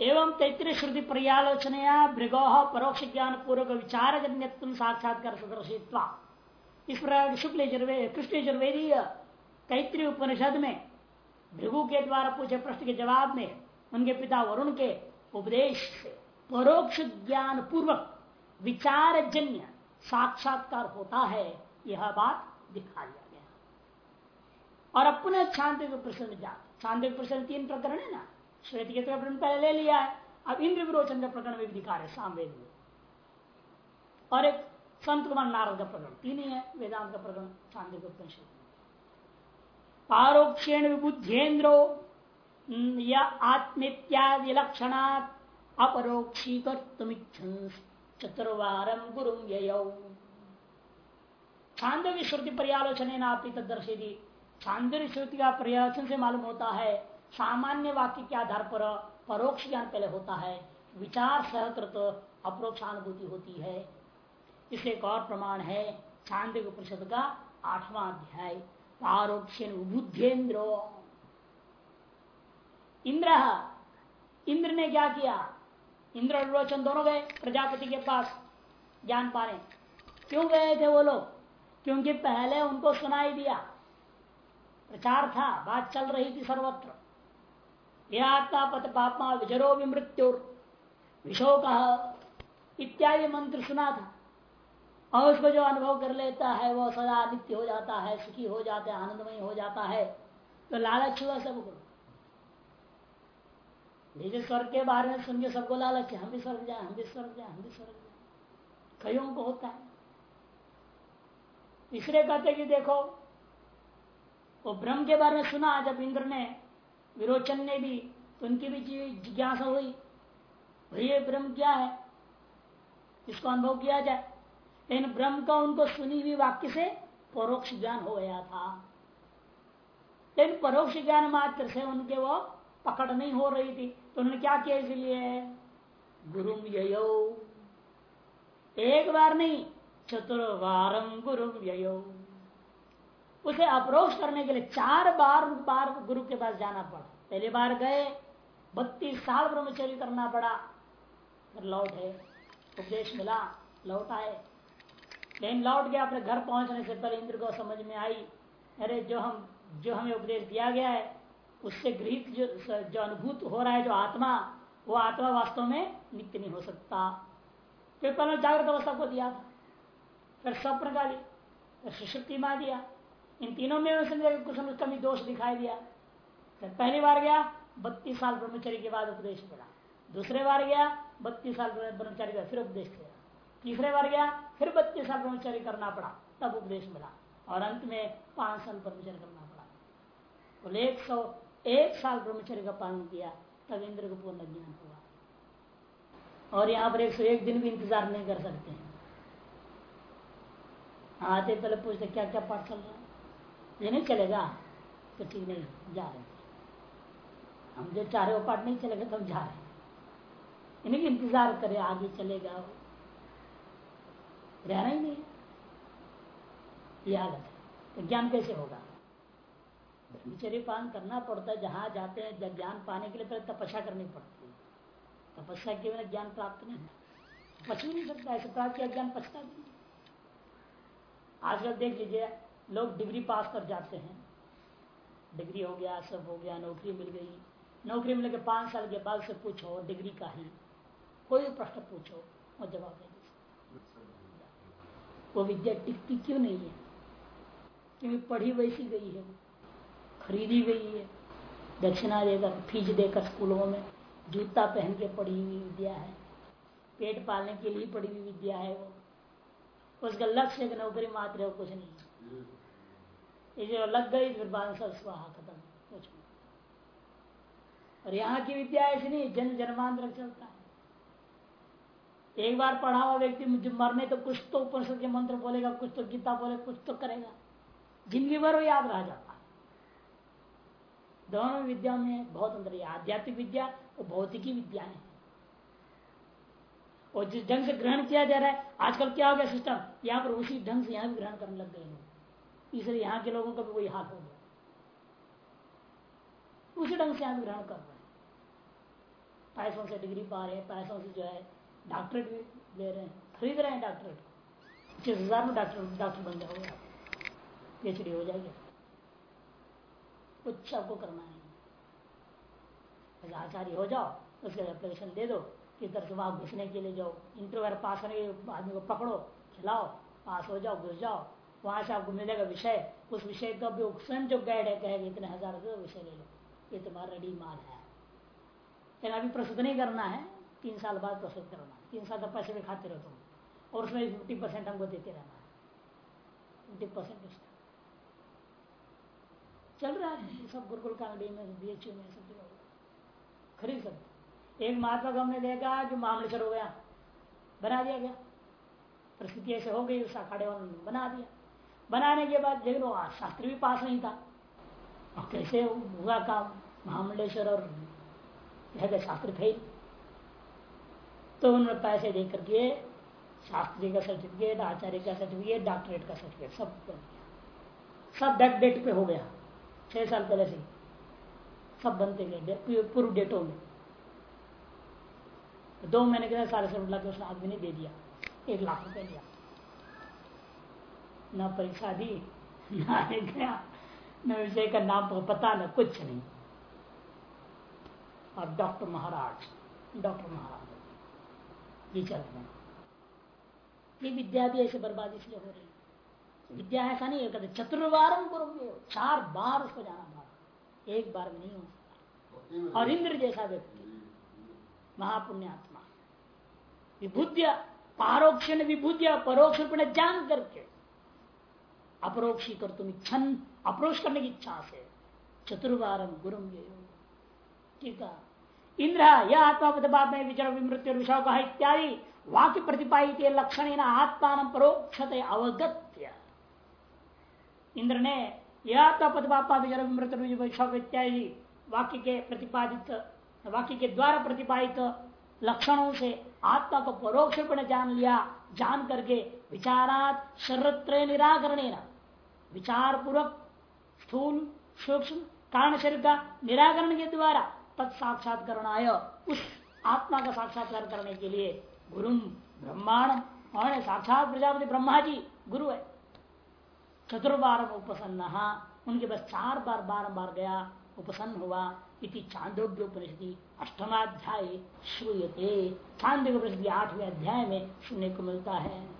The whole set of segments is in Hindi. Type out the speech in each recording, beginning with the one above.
एवं तैतृय श्रुति पर्यालोचनया भृगो परोक्ष ज्ञान पूर्वक विचार जन्य साक्षात्कार सदर्शित्व। इस प्रकार शुक्ल कृष्ण यजुर्वेदीय तैतृय उपनिषद में भृगु के द्वारा पूछे प्रश्न के जवाब में उनके पिता वरुण के उपदेश से परोक्ष ज्ञान पूर्वक विचार जन्य साक्षात्कार होता है, यह बात दिखा दिया गया। और अपने शांति प्रसन्न जात शांति प्रसन्न तीन प्रकरण है ना? श्वेत के प्रकरण पहले ले लिया है। अब इंद्र विरोचन का प्रकरण में दिखा रहे सामवेद में। और एक संत कुमार नारद का प्रकरण, तीन ही है, वेदांत का प्रकरण शांति उपनिषद। पारोक्षेण विबुद्धेन्द्रो या आत्मित्यादि लक्षणात् अपरोक्षीकर्तुमिच्छन चतुर्वारम गुरु छांदव्य श्रुति पर्यालोचन नापी तदर्शी छांदव्य श्रुति का पर्यालोचन से मालूम होता है सामान्य वाक्य के आधार पर परोक्ष ज्ञान पहले होता है, विचार सहकृत अप्रोक्षानुभूति होती है। इसे एक और प्रमाण है छांदव्य उपनिषद का आठवां अध्याय पारोक्ष बुद्धेन्द्रो। इंद्र इंद्र ने क्या किया? इंद्र और रोचन दोनों गए प्रजापति के पास ज्ञान पाने। क्यों गए थे वो लोग? क्योंकि पहले उनको सुनाई दिया। प्रचार था, बात चल रही थी सर्वत्र। पत पापमा विजरो मृत्यु विशोक इत्यादि मंत्र सुना था। और उसको जो अनुभव कर लेता है, वो सदा नित्य हो जाता है, सुखी हो जाता है, आनंदमय हो जाता है तो लालच हुआ सबको। निज स्वर्ग के बारे में सुन के सबको लालच हम भी स्वर्ग जाए, हम भी स्वर्ग जाए, हम भी स्वर्ग जाए। कईयों को होता है। तीसरे कहते कि देखो, वो ब्रह्म के बारे में सुना जब इंद्र ने विरोचन ने भी तो उनकी भी जिज्ञासा हुई भैया ब्रह्म क्या है? इसको अनुभव किया जाए। लेकिन ब्रह्म का उनको सुनी हुई वाक्य से परोक्ष ज्ञान हो गया था। लेकिन परोक्ष ज्ञान मात्र से उनके वो पकड़ नहीं हो रही थी। तो उन्होंने क्या किया इसलिए? गुरु यो एक बार नहीं चतुर्वारम गुरु यो उसे अप्रोच करने के लिए चार बार बार गुरु के पास जाना पड़ा। पहली बार गए, बत्तीस साल ब्रह्मचर्य करना पड़ा। फिर लौट है उपदेश मिला, लौट आए। लेकिन लौट गया अपने घर पहुँचने से पहले इंद्र को समझ में आई, अरे जो हम, जो हमें उपदेश दिया गया है, उससे गृहित जो जो अनुभूत हो रहा है जो आत्मा, वो आत्मा वास्तव में नित्य नहीं हो सकता। फिर पहले जागृत अवस्था को दिया था। फिर स्वप्न का दिया सुशक्ति मार दिया। इन तीनों में कुछ कमी दोष दिखाई दिया। फिर पहली बार गया, बत्तीस साल ब्रह्मचर्य के बाद उपदेश मिला दूसरे बार गया, बत्तीस साल ब्रह्मचारी का फिर उपदेश किया तीसरे बार गया, फिर बत्तीस साल ब्रह्मचर्य करना पड़ा, तब उपदेश मिला। और अंत में पाँच साल ब्रह्मचर्य करना पड़ा। तो एक सौ एक साल ब्रह्मचर्य का पालन किया, तब इंद्र को पूर्ण ज्ञान हुआ। और यहाँ पर एक सौ एक दिन भी इंतज़ार नहीं कर सकते। आते पहले पूछते क्या क्या पाठ चल रहा ये नहीं चलेगा तो ठीक नहीं, जा रहे हम जो चाह रहे वो पाठ नहीं चलेगा तो हम जा रहे इन्हें इंतज़ार करे, आगे चलेगा वो। रहना ही नहीं ये आदत है। तो ज्ञान कैसे होगा? ब्रह्मचर्य पालन करना पड़ता है, जहाँ जाते हैं, जब ज्ञान पाने के लिए पहले तपस्या करनी पड़ती है। तपस्या के बिना ज्ञान प्राप्त नहीं पच नहीं सकता, ऐसे प्राप्त किया, ज्ञान पचता भी आजकल देख लीजिए लोग डिग्री पास कर जाते हैं। डिग्री हो गया, सब हो गया, नौकरी मिल गई। नौकरी मिलने के पाँच साल के बाद से पूछो, डिग्री का ही? कोई भी प्रश्न पूछो और जवाब दे वो विद्या टिकती क्यों नहीं है? क्योंकि पढ़ी वैसी गई है वो। खरीदी गई है। दक्षिणा देकर फ़ीस देकर स्कूलों में। जूता पहन के पढ़ी हुई विद्या है। पेट पालने के लिए पढ़ी हुई विद्या है वो। उसका लक्ष्य नौकरी मात्र है, कुछ नहीं ये लग गई, फिर बाद स्वाहा खत्म और यहाँ की विद्या ऐसी नहीं, जन जन्मांतर चलता है। एक बार पढ़ा हुआ व्यक्ति मुझे मरने तो कुछ तो उपनिषद के मंत्र बोलेगा, कुछ तो गीता बोले, कुछ तो करेगा। ज़िंदगी भर वो याद रह जाता है। दोनों विद्या में बहुत अंतर है। आध्यात्मिक विद्या और भौतिकी विद्या है। और जिस ढंग से ग्रहण किया जा रहा है, आजकल क्या हो गया सिस्टम यहाँ पर उसी ढंग से यहाँ भी ग्रहण करने लग गए लोग। इसलिए यहाँ के लोगों का भी वही हाल हो गया उसी ढंग से यहाँ ग्रहण कर रहे हैं। पैसों से डिग्री पा रहे हैं पैसों से जो है डॉक्टरेट भी ले रहे हैं, खरीद रहे हैं डॉक्टरेट पच्चीस हज़ार में डॉक्टर डॉक्टर बन जाओगे पीएचडी हो जाएगी। कुछ आपको करना है आचार्य हो जाओ, उसके एप्लीकेशन दे दो इधर से वहाँ घुसने के लिए जाओ। इंटरव्यू पास होने के आदमी को पकड़ो खिलाओ पास हो जाओ, घुस जाओ। वहाँ से आपको मिलेगा विषय। उस विषय का भी स्वयं जो गाइड है, कहेगा इतने हज़ार रुपये विषय ले लो। ये तुम्हारा रेडी माल है। लेकिन अभी प्रस्तुत नहीं करना है। तीन साल बाद प्रस्तुत करना है। तीन साल तक पैसे भी खाते रहो तुम और उसमें फिफ्टी परसेंट हमको देते रहना है। फिफ्टी परसेंट चल रहा है। सब गुरुकुल कांगड़ी में बी एच में सब जगह खरीद सकते एक महात्मा को हमने देखा जो मामलेश्वर हो गया। बना दिया गया। परिस्थिति ऐसे हो गई, उस अखाड़े वाले बना दिया। बनाने के बाद देख लो शास्त्री भी पास नहीं था। और कैसे हुआ काम? महामंडेश्वर और शास्त्र फेल तो उन्होंने पैसे दे करके शास्त्री का सर्टिफिकेट आचार्य का सर्टिफिकेट डॉक्टरेट का सर्टिफिकेट सब कर दिया। सब बैक डेट पे हो गया, छह साल पहले से सब बनते गए पूर्व डेटों में। दो महीने के सारे सब लाख उसने आदमी ने दे दिया, एक लाख रुपए लिया न परीक्षा दी, न गया, न विषय का नाम पता न कुछ नहीं। और डॉक्टर महाराज डॉक्टर महाराज, ये चल रहे ये विद्या भी ऐसे बर्बाद इसलिए हो रही है। विद्या ऐसा नहीं है चतुर्वार चार बार उसको जाना पड़ा एक बार में नहीं हो सकता। और इंद्र जैसा व्यक्ति, महापुण्यात्मा। विभुद्य पारोक्ष विभुद्य, परोक्ष रूप जान करके अपरोक्षी कर तुम इच्छन, अप्रोक्ष करने की इच्छा से। चतुर्वारम गुरु ठीक है। इंद्र यह आत्मा में विचर विमृत्यु विषय का इत्यादि वाक्य प्रतिपादित लक्षण आत्मा परोक्ष अवगत्य। इंद्र ने यह आत्मा प्रतिपापा विचरण, विमृत्यु विषय इत्यादि वाक्य के प्रतिपादित, वाक्य के द्वारा प्रतिपादित लक्षणों से आत्मा को परोक्ष जान लिया, जान करके विचारात शरत्र निराकरण विचार पूर्वक स्थूल, सूक्ष्म कारण शरीर का निराकरण के द्वारा आय उस आत्मा का साक्षात्कार करने के लिए गुरु ब्रह्मांड और साक्षात प्रजापति ब्रह्मा जी गुरु है। चतुर्बार उपसन्न, उनके बस चार बार बार बार गया, उपसन्न हुआ, इति चांदोग्य उपनिषदि अष्टमाध्याय श्रूयते। चांदोग्य उपनिषदि आठवें अध्याय में सुनने को मिलता है।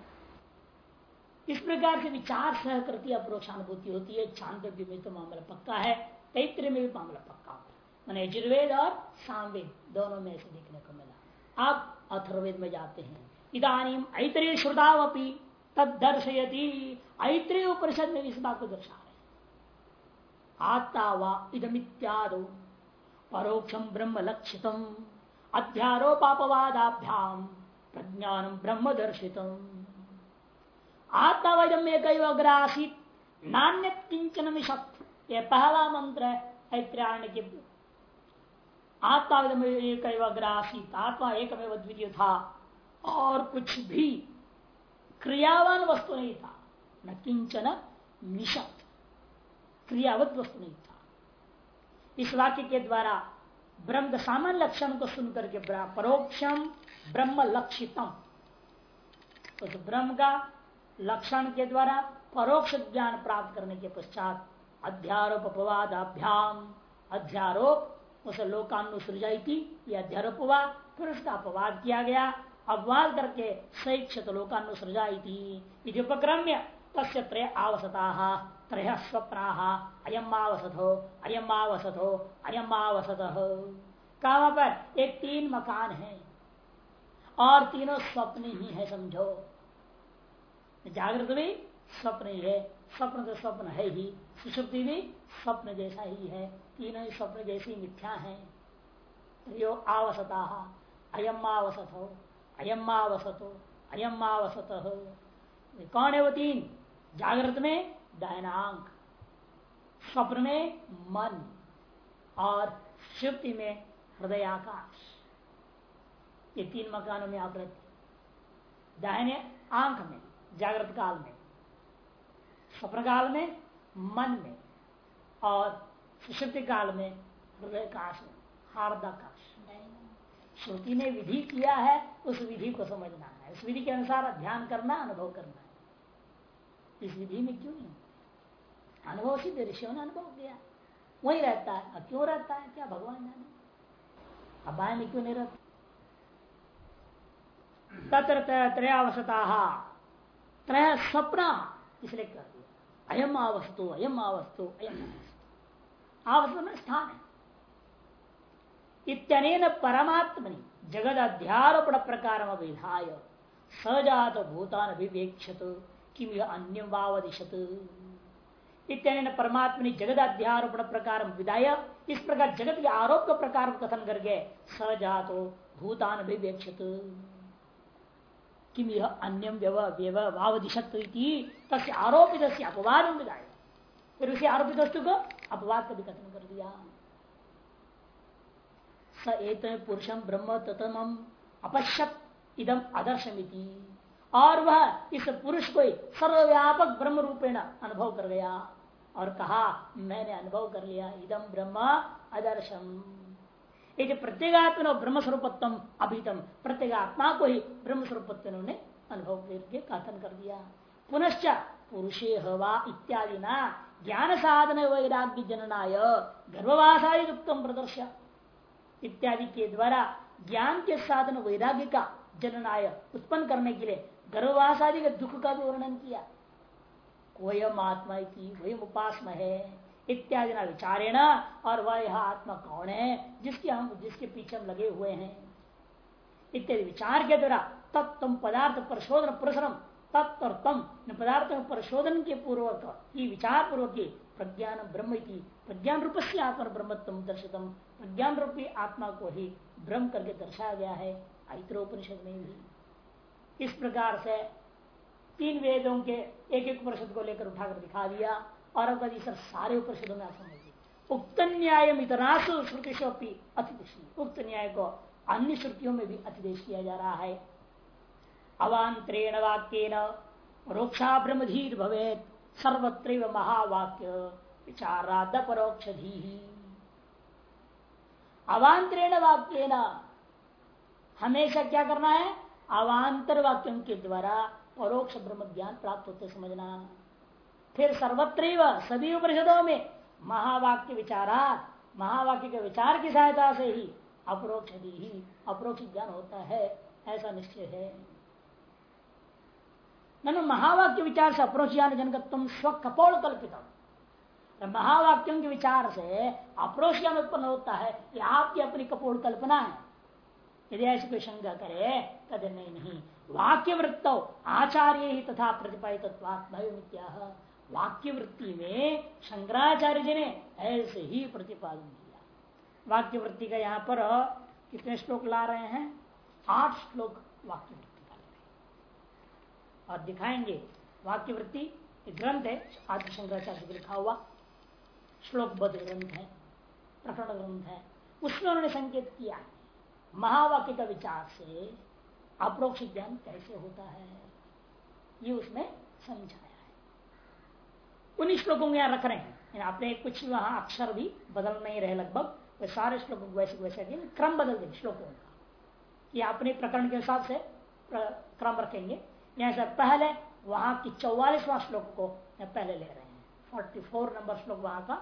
इस प्रकार से विचार सहकृति अप्रोक्षानुभूति होती है चांदोग्य में तो मामला पक्का है तैत्र में भी मामला पक्का मैंने यजुर्वेद और सामवेद, दोनों में से देखने को मिला। अब अथर्वेद में जाते हैं। इधानी ऐतरीय श्रुतावपी तद दर्शयती। ऐतरीय उपनिषद में इस बात को दर्शा रहे आत्ता वा इदमित्यादो परोक्षम ब्रह्म लक्षित अध्यारोपापवादाभ्याम। प्रज्ञान ब्रह्म दर्शित आत्मावजम एक अग्रासित नान्य किंचन यह पहला मंत्र है ऐत्राण के आत्मा एक अग्रासित आत्मा एक द्वितीय था। और कुछ भी क्रियावान वस्तु नहीं था। न किंचन मिशत क्रियावत वस्तु नहीं था। इस वाक्य के द्वारा ब्रह्म सामान्य लक्षण को सुनकर के परोक्षम ब्रह्म लक्षितम। उस ब्रह्म का लक्षण के द्वारा परोक्ष ज्ञान प्राप्त करने के पश्चात अध्यारोप अपवाद अभ्याम अध्यारोप, उसे लोकानुसृजाई थी यह अध्यारोप हुआ, फिर उसका अपवाद किया गया। अपवाद करके सैक्षत लोकानुसृजाई थी उपक्रम्य तस्य त्रय आवसता, त्रय स्वप्ना। अयम आवसतो अयम आवसतो, अयम आवसत। कहा पर? एक तीन मकान है। और तीनों स्वप्न ही है, समझो। जागृत भी स्वप्न ही है। स्वप्न तो स्वप्न है ही। सुषुप्ति भी स्वप्न जैसा ही है। तीनों ही स्वप्न जैसी मिथ्या है। यो आवसता। अयम आवसत हो अयम हो अयम आवसत। कौन है वो तीन? जागृत में दायनांक। स्वप्न में मन। और शुक्ति में हृदय आकाश ये तीन मकानों में आप रहते दाहिने आँख में। जागृत काल में स्वप्न काल में, मन में, और सुषुप्ति काल में, हृदय काश में हार्दाकाश श्रुति ने विधि किया है, उस विधि को समझना है। उस विधि के अनुसार ध्यान करना, अनुभव करना है। इस विधि में क्यों नहीं? अनुभव सिद्ध, ऋषियों ने अनुभव किया। वही रहता है। अब क्यों रहता है? क्या भगवान जाने? अब बाय में क्यों नहीं रहता? तत्र त्रयावसता। त्रय स्वप्न इसलिए कर दिया। अयम आवस्तु अयम आवस्तु अयम आवस्तु में स्थान है। इतने परमात्मनि जगद अध्यारोपण प्रकार विधाय। सजात भूतान अभिवेक्षत किम अन्य वावदिशत। इतने परमात्मा ने जगत अध्यारोपण प्रकार विदाय इस प्रकार जगत के आरोप का प्रकार कथन करके सजातो भूतान अभिवेक्षत किम यह अन्यम वावदिशत तस् आरोपित अपवाद विदाय फिर उसे आरोपित वस्तु को? अपवाद का भी कथन कर दिया स एक पुरुषम ब्रह्म ततम अपश्यत, इदम आदर्शमिति और वह इस पुरुष को सर्वव्यापक ब्रह्म रूपेण अनुभव कर गया और कहा, मैंने अनुभव कर लिया इदम ब्रह्म आदर्शम यदि प्रत्येगात्म ब्रह्म स्वरूपत्म अभितम प्रत्येगात्मा को ही ब्रह्म स्वरूपत्व ने अनुभव करके कथन कर दिया। पुनश्च पुरुषे हवा इत्यादि ना ज्ञान साधन वैराग्य जननाय गर्भवासादि उत्तम प्रदर्शन इत्यादि के द्वारा ज्ञान के साधन वैराग्य का जननाय उत्पन्न करने के लिए गर्भवास आदि के दुख का भी वर्णन किया। वयम आत्मा की वही उपासम है इत्यादि ना विचारे न और वह यह आत्मा कौन है, जिसके हम, जिसके पीछे हम लगे हुए हैं। इत्यादि विचार के द्वारा तत्व पदार्थ परिशोधन प्रसरम तत्व और तम पदार्थ परिशोधन के पूर्वक ही विचार पूर्वक प्रज्ञान ब्रह्म प्रज्ञान रूप से आत्मा ब्रह्मत्म दर्शितम। प्रज्ञान रूपी आत्मा को ही ब्रह्म करके दर्शाया गया है आयत्रोपनिषद में भी। इस प्रकार से तीन वेदों के एक एक उपनिषद को लेकर उठाकर दिखा दिया। और अब सर सारे उपनिषदों में उक्त न्याय अतिदेश उक्त न्याय को अन्य श्रुतियों में भी अतिदेश किया जा रहा है। अवान्तरेण वाक्यन रोक्षा ब्रह्मधीर भवेत सर्वत्र महावाक्य विचाराद परोक्ष अवान्तरेण वाक्य न हमेशा क्या करना है? अवान्तर वाक्यों के द्वारा परोक्ष ब्रह्म ज्ञान प्राप्त होते समझना। फिर सर्वत्र सभी उपनिषदों में महावाक्य विचारा महावाक्य के विचार की सहायता से ही अपरोक्ष ही अपरोक्ष ज्ञान होता है, ऐसा निश्चय है। महावाक्य विचार से अप्रोचियान जनकत्व स्व कपोल कल्पित महावाक्यों के विचार से अप्रोचियान उत्पन्न होता है, कि आपकी अपनी कपोल कल्पना है। यदि ऐसी कोई शंका करे तद नहीं। नहीं वाक्य वृत्त आचार्य ही तथा प्रतिपादित वाक्य वृत्ति में शंकराचार्य जी ने ऐसे ही प्रतिपादन किया। वाक्य वृत्ति का यहाँ पर कितने श्लोक ला रहे हैं? आठ श्लोक वाक्य वृत्ति का और दिखाएँगे वाक्य वृत्ति ग्रंथ है, आदि शंकराचार्य लिखा हुआ। श्लोकबद्ध ग्रंथ है, प्रकरण ग्रंथ है, उसमें उन्होंने संकेत किया महावाक्य का विचार से अप्रोक्ष ज्ञान कैसे होता है, ये उसमें समझाया। उन्हीं श्लोकों को यहाँ रख रहे हैं आपने कुछ वहाँ अक्षर भी बदल नहीं रहे लगभग वे सारे श्लोकों को वैसे वैसे रखेंगे। क्रम बदल देंगे श्लोकों का। ये अपने प्रकरण के हिसाब से क्रम रखेंगे। यहाँ से पहले वहाँ की चौवालीसवा श्लोक को पहले ले रहे हैं। फोर्टी फोर नंबर श्लोक वहाँ का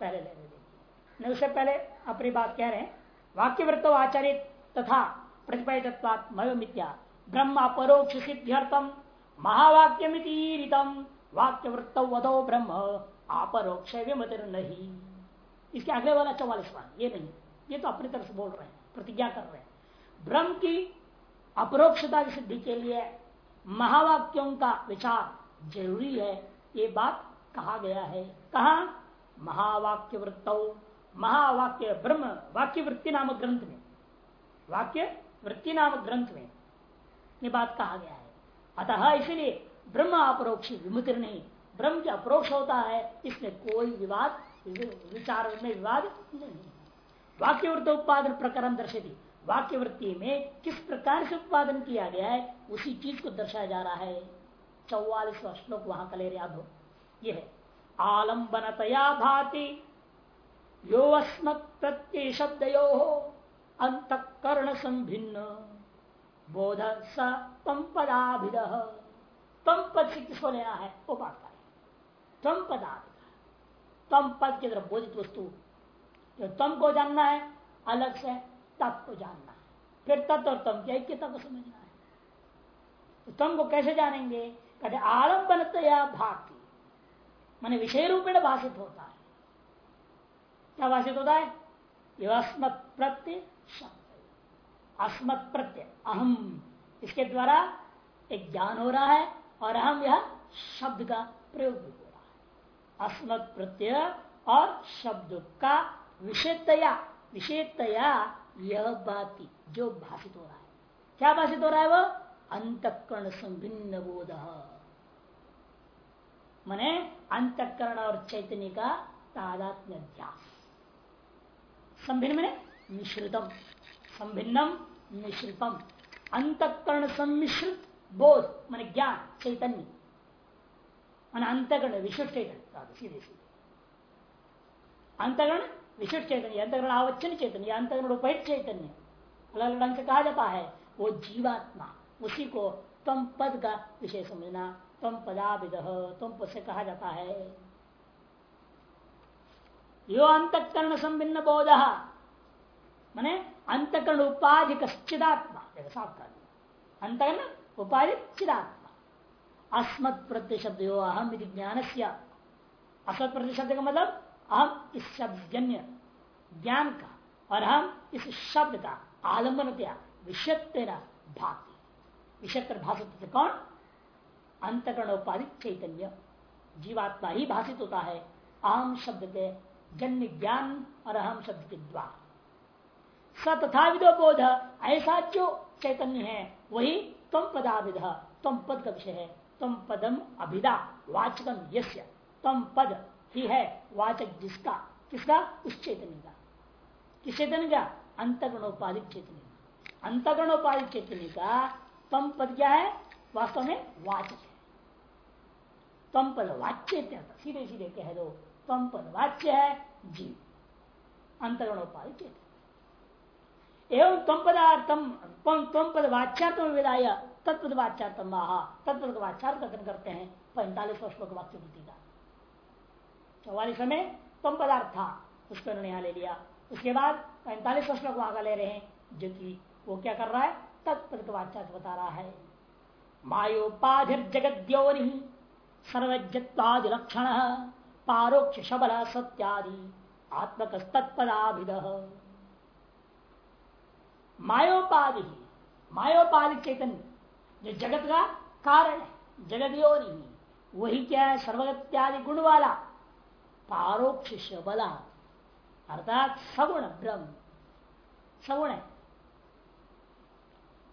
पहले ले रहे उससे पहले अपनी बात कह रहे हैं वाक्य वृत्तो आचार्य तथा प्रतिपदित्वात्मया ब्रह्म अपरोक्ष सिद्ध्यर्थम महावाक्यमितीरितम। वाक्य वृत्त वधो ब्रह्म विमतिर नहीं इसके आगे वाला चौवालीसवा ये नहीं, ये तो अपनी तरफ़ से बोल रहे हैं, प्रतिज्ञा कर रहे हैं। ब्रह्म की अपरोक्षता की सिद्धि के लिए महावाक्यों का विचार ज़रूरी है, ये बात कहा गया है। कहा? महावाक्य वृत्त महावाक्य ब्रह्म वाक्य वृत्ति नामक ग्रंथ में। वाक्य वृत्ति नामक ग्रंथ में ये बात कहा गया है। अतः इसलिए ब्रह्म अपरोक्ष विमुतिर नहीं। ब्रह्म के अप्रोक्ष होता है, इसमें कोई विवाद, विचार में विवाद नहीं वाक्य वृत्त उत्पादन प्रकरण दर्शती वाक्य वृत्ति में किस प्रकार से उत्पादन किया गया है, उसी चीज़ को दर्शाया जा रहा है। चौवालीसवा श्लोक वहाँ का ले रहे अब यह है आलम्बनतया भाति यो अस्मत् प्रत्यय शब्द यो अंतकरण संभिन्न बोध स तम पदाभिद तम पद से किसको लेना है? वो बात है तम पदाभिद तम पद की तरफ़ बोधित वस्तु, जो तम को जानना है, अलग से तत्व को जानना है। फिर तत्व और तम की ऐक्यता को समझना है। तो तम को कैसे जानेंगे? कहते, आलम्बनतया भाती। माने विषय रूपेण भाषित होता है। क्या भाषित होता है? अस्मत् प्रत्यय शब्द। अस्मत् प्रत्यय अहम। इसके द्वारा एक ज्ञान हो रहा है और अहम यह शब्द का प्रयोग भी हो रहा है। अस्मत् प्रत्यय और शब्द का विषयतया विषयतया यह बात जो भाषित हो रहा है। क्या भाषित हो रहा है वो? अंतकरण संभिन्न बोध। मने अंतकरण और चैतन्य का तादात्म्य अध्यास संभिन्न मैंने मिश्रितम। संभिन्नम मिश्रितम। अंतकरण सम्मिश्रित। बोध मान ज्ञान चैतन्य मान अंतकरण विशिष्ट चैतन्य सीधे सीधे अंतकरण विशिष्ट चैतन्य अंतकरण आवच्छन चैतन्य अंतकरण उपहित चैतन्य अलग अलग ढंग से कहा जाता है वो जीवात्मा उसी को तम पद का विषय समझना तम पदाविद तुम पद से कहा जाता है यो अंतकरण संभिन्न बोध मैंने अंतकरण उपाधि कश्चिदात्मा साफ़ कर अंतकरण उपाधि चिदात्मा अस्मत् प्रत्यय शब्द यो अहम यदि ज्ञान से असत प्रत्यय शब्द का मतलब अहम इस शब्द जन्य ज्ञान का और हम इस शब्द का आलंबन किया विषय तेरा भाति विषय भाषित कौन अंतकरण उपाधिक चैतन्य जीवात्मा ही भाषित होता है आम शब्द के जन्य ज्ञान और अहम शब्द के द्वार स तथा विदो बोध ऐसा जो चैतन्य है वही तम पदाविध तम पद का विषय है? तम पदम अभिदा वाचकम यस्य। तम पद ही है वाचक जिसका, किसका? उस चैतन्य का। किस चैतन्य का? अंतगणोपाधिक चैतन्य अंतगणोपाधिक चैतन्य का तम पद क्या है? वास्तव में वाचक है। तम पद वाच्य सीधे सीधे कह दो तम पद वाच्य है, जीव। अंतगणोपाधि एवं तम पदार्थम तम पद वाच्यार्थम विदाय, तत्पद वाच्यार्थम महा तत्पद वाच्यार्थ कथन करते हैं, पैंतालीस श्लोक वाक्य बुद्धि का। चौवालीस में तम पदार्थ था उसको उन्होंने यहाँ ले लिया। उसके बाद पैंतालीस श्लोक आगा ले रहे हैं जो कि वो क्या कर रहा है, तत्पद वाच्यार्थ बता रहा है। मायोपाधिर जगद्योनि सर्वजत्वादि लक्षण पारोक्ष शबल सत्यादि आत्मक तत्पदाभिद मायोपाधि मायोपाधि चैतन्य, जो जगत का कारण है, जगत योनि वही क्या है, सर्वगत्यादि गुण वाला? पारोक्ष शबला अर्थात सगुण ब्रह्म। सगुण है।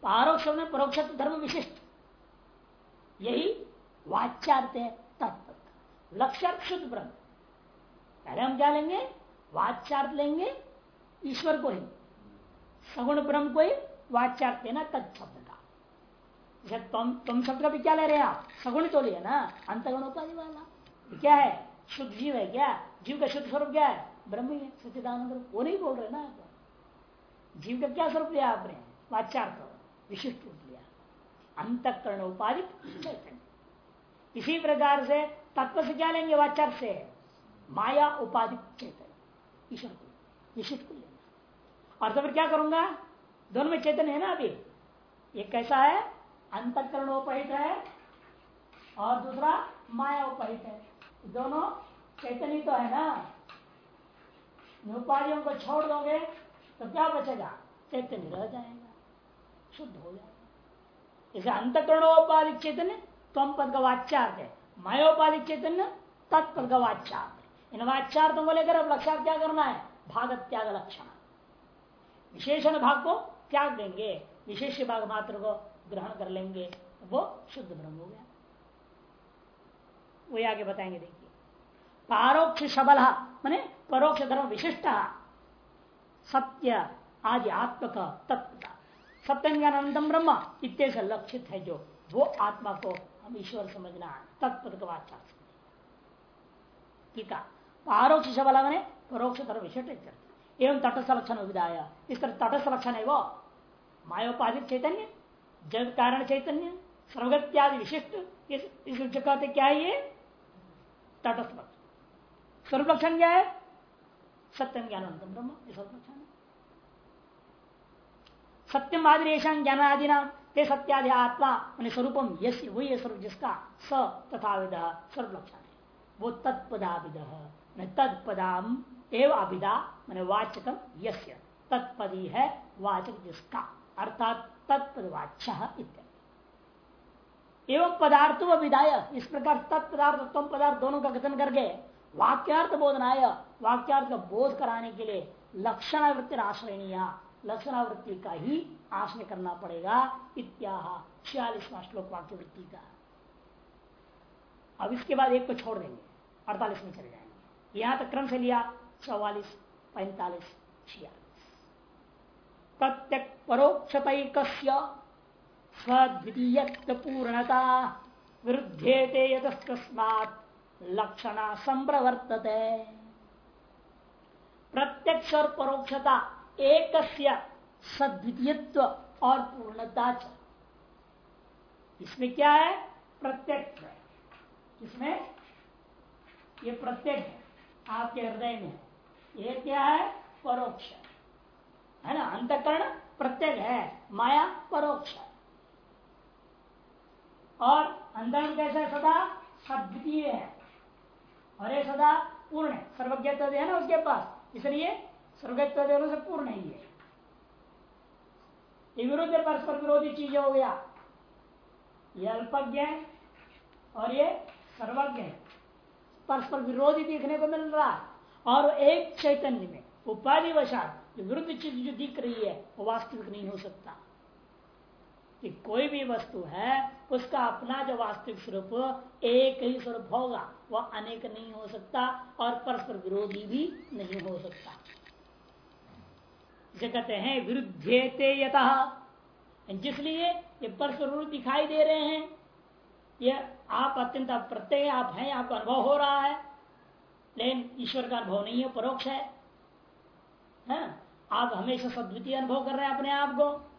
पारोक्ष में परोक्ष धर्म विशिष्ट। यही वाच्यार्थ है तत्व लक्ष्यार्थ शुद्ध ब्रह्म। पहले हम क्या लेंगे? वाच्यार्थ लेंगे, ईश्वर को ही। सगुण ब्रह्म को ही वाच्यार्थ लेना तत्शब्द का तुम तुम शब्द का भी क्या ले रहे हैं आप? सगुण तो लिया ना? अंतगुण उपाधि वाला। क्या है? शुद्ध जीव है क्या? जीव का शुद्ध स्वरूप क्या है? ब्रह्म ही है सचिदानंद वो नहीं बोल रहे ना आप? जीव का क्या स्वरूप लिया आपने? वाच्यार्थ। विशिष्ट रूप लिया। अंतकरण उपाधि इसी प्रकार से तत्व से क्या लेंगे वाचर से? माया उपाधि चेतन। ईश्वर को। विशिष्ट को लेना और तो फिर क्या करूँगा? दोनों में चेतन है ना अभी। एक कैसा है? अंतकरण उपहित है और दूसरा माया उपहित है। दोनों चैतन्य तो है ना। उपाधियों को छोड़ दोगे तो क्या बचेगा? चैतन्य रह जाएगा, शुद्ध हो जाएगा। इसे अंतकरणोपाधिक चैतन्य तम पद का वाच्यार्थ है। मायोपाधिक चैतन्य तत्पद का वाच्यार्थ इन वाच्यार्थों को लेकर अब लक्ष्यार्थ क्या करना है? भाग त्याग लक्षण। विशेषण भाग को त्याग देंगे, विशेष भाग मात्र को ग्रहण कर लेंगे, वो शुद्ध ब्रह्म हो गया। वो आगे बताएँगे, देखिए। पारोक्ष सबल, मैंने परोक्ष धर्म विशिष्ट, सत्य, आदि आत्मक तत्व सत्यम ब्रह्म इत्य लक्षित है जो, वो आत्मा को हम ईश्वर समझना तत्पद का वाचा ठीक पारोक्ष शबला मैंने परोक्ष तरह विषय एवं तटस्थ लक्षण विदाया। इस तरह तटस्थ लक्षण है वो। मायोपाधिक चैतन्य जग कारण चैतन्य सर्वगत्यादि विशिष्ट इस, इस कहते क्या है ये? तटस्थ। लक्षण स्वरूप लक्षण क्या है? सत्यम ज्ञान ब्रह्म लक्षण सत्यम आदिरेशान ज्ञानादि नाम ते सत्यादि आत्मा मान स्वरूपम यश वही है स्वरूप जिसका स तथा विद स्वरूप लक्षण है। वो तत्पदा विद तत्पदाम एवं अभिदा मैंने वाचकम यस्य। तत्पदी है वाचक जिसका अर्थात तत्पद वाच्य एवं पदार्थ व इस प्रकार तत्पदार्थ तम पदार्थ दोनों का कथन करके वाक्यार्थ बोधनाय वाक्यार्थ का बोध कराने के लिए लक्षणावृत्ति आश्रयणीय लक्षणावृत्ति का ही आश्रय करना पड़ेगा इत्याह छियालीसवा श्लोक वाक्य वृत्ति का। अब इसके बाद एक को छोड़ देंगे अड़तालीस में चले जाएँगे। यहाँ तक क्रम से लिया। चौवालीस पैंतालीस छियालीस। प्रत्यक परोक्षत स्वद्वितीय पूर्णता विरुद्धेते यतस्मात् लक्षण संप्रवर्तते प्रत्यक्ष और परोक्षता एक सद्वितीयत्व और पूर्णता इसमें क्या है? प्रत्यक्ष इसमें ये प्रत्यक्ष आपके हृदय में ये क्या है? परोक्ष है। ना? अंतकरण प्रत्येक है। माया परोक्ष और अंतरण कैसे सदा? सद्वितीय है। और ये सदा पूर्ण है। सर्वज्ञत्व है ना उसके पास? इसलिए सर्वज्ञत्व से पूर्ण ही है। ये विरुद्ध परस्पर विरोधी चीज़ हो गया। ये अल्पज्ञ है और ये सर्वज्ञ है। परस्पर विरोधी देखने को मिल रहा है। और एक चैतन्य में उपाधि वशात जो विरुद्ध चीज़ जो दिख रही है, वो वास्तविक नहीं हो सकता। कि कोई भी वस्तु है, उसका अपना जो वास्तविक स्वरूप, एक ही स्वरूप होगा वह अनेक नहीं हो सकता और परस्पर विरोधी भी नहीं हो सकता। जिसे कहते हैं, विरुद्धेते यतः। जिसलिए ये परस्पर दिखाई दे रहे हैं, ये आप अत्यंत प्रत्यय, आप हैं, आपको अनुभव हो रहा है लेकिन ईश्वर का अनुभव नहीं है, परोक्ष है। हाँ? आप हमेशा सद्वितीय अनुभव कर रहे हैं अपने आप को।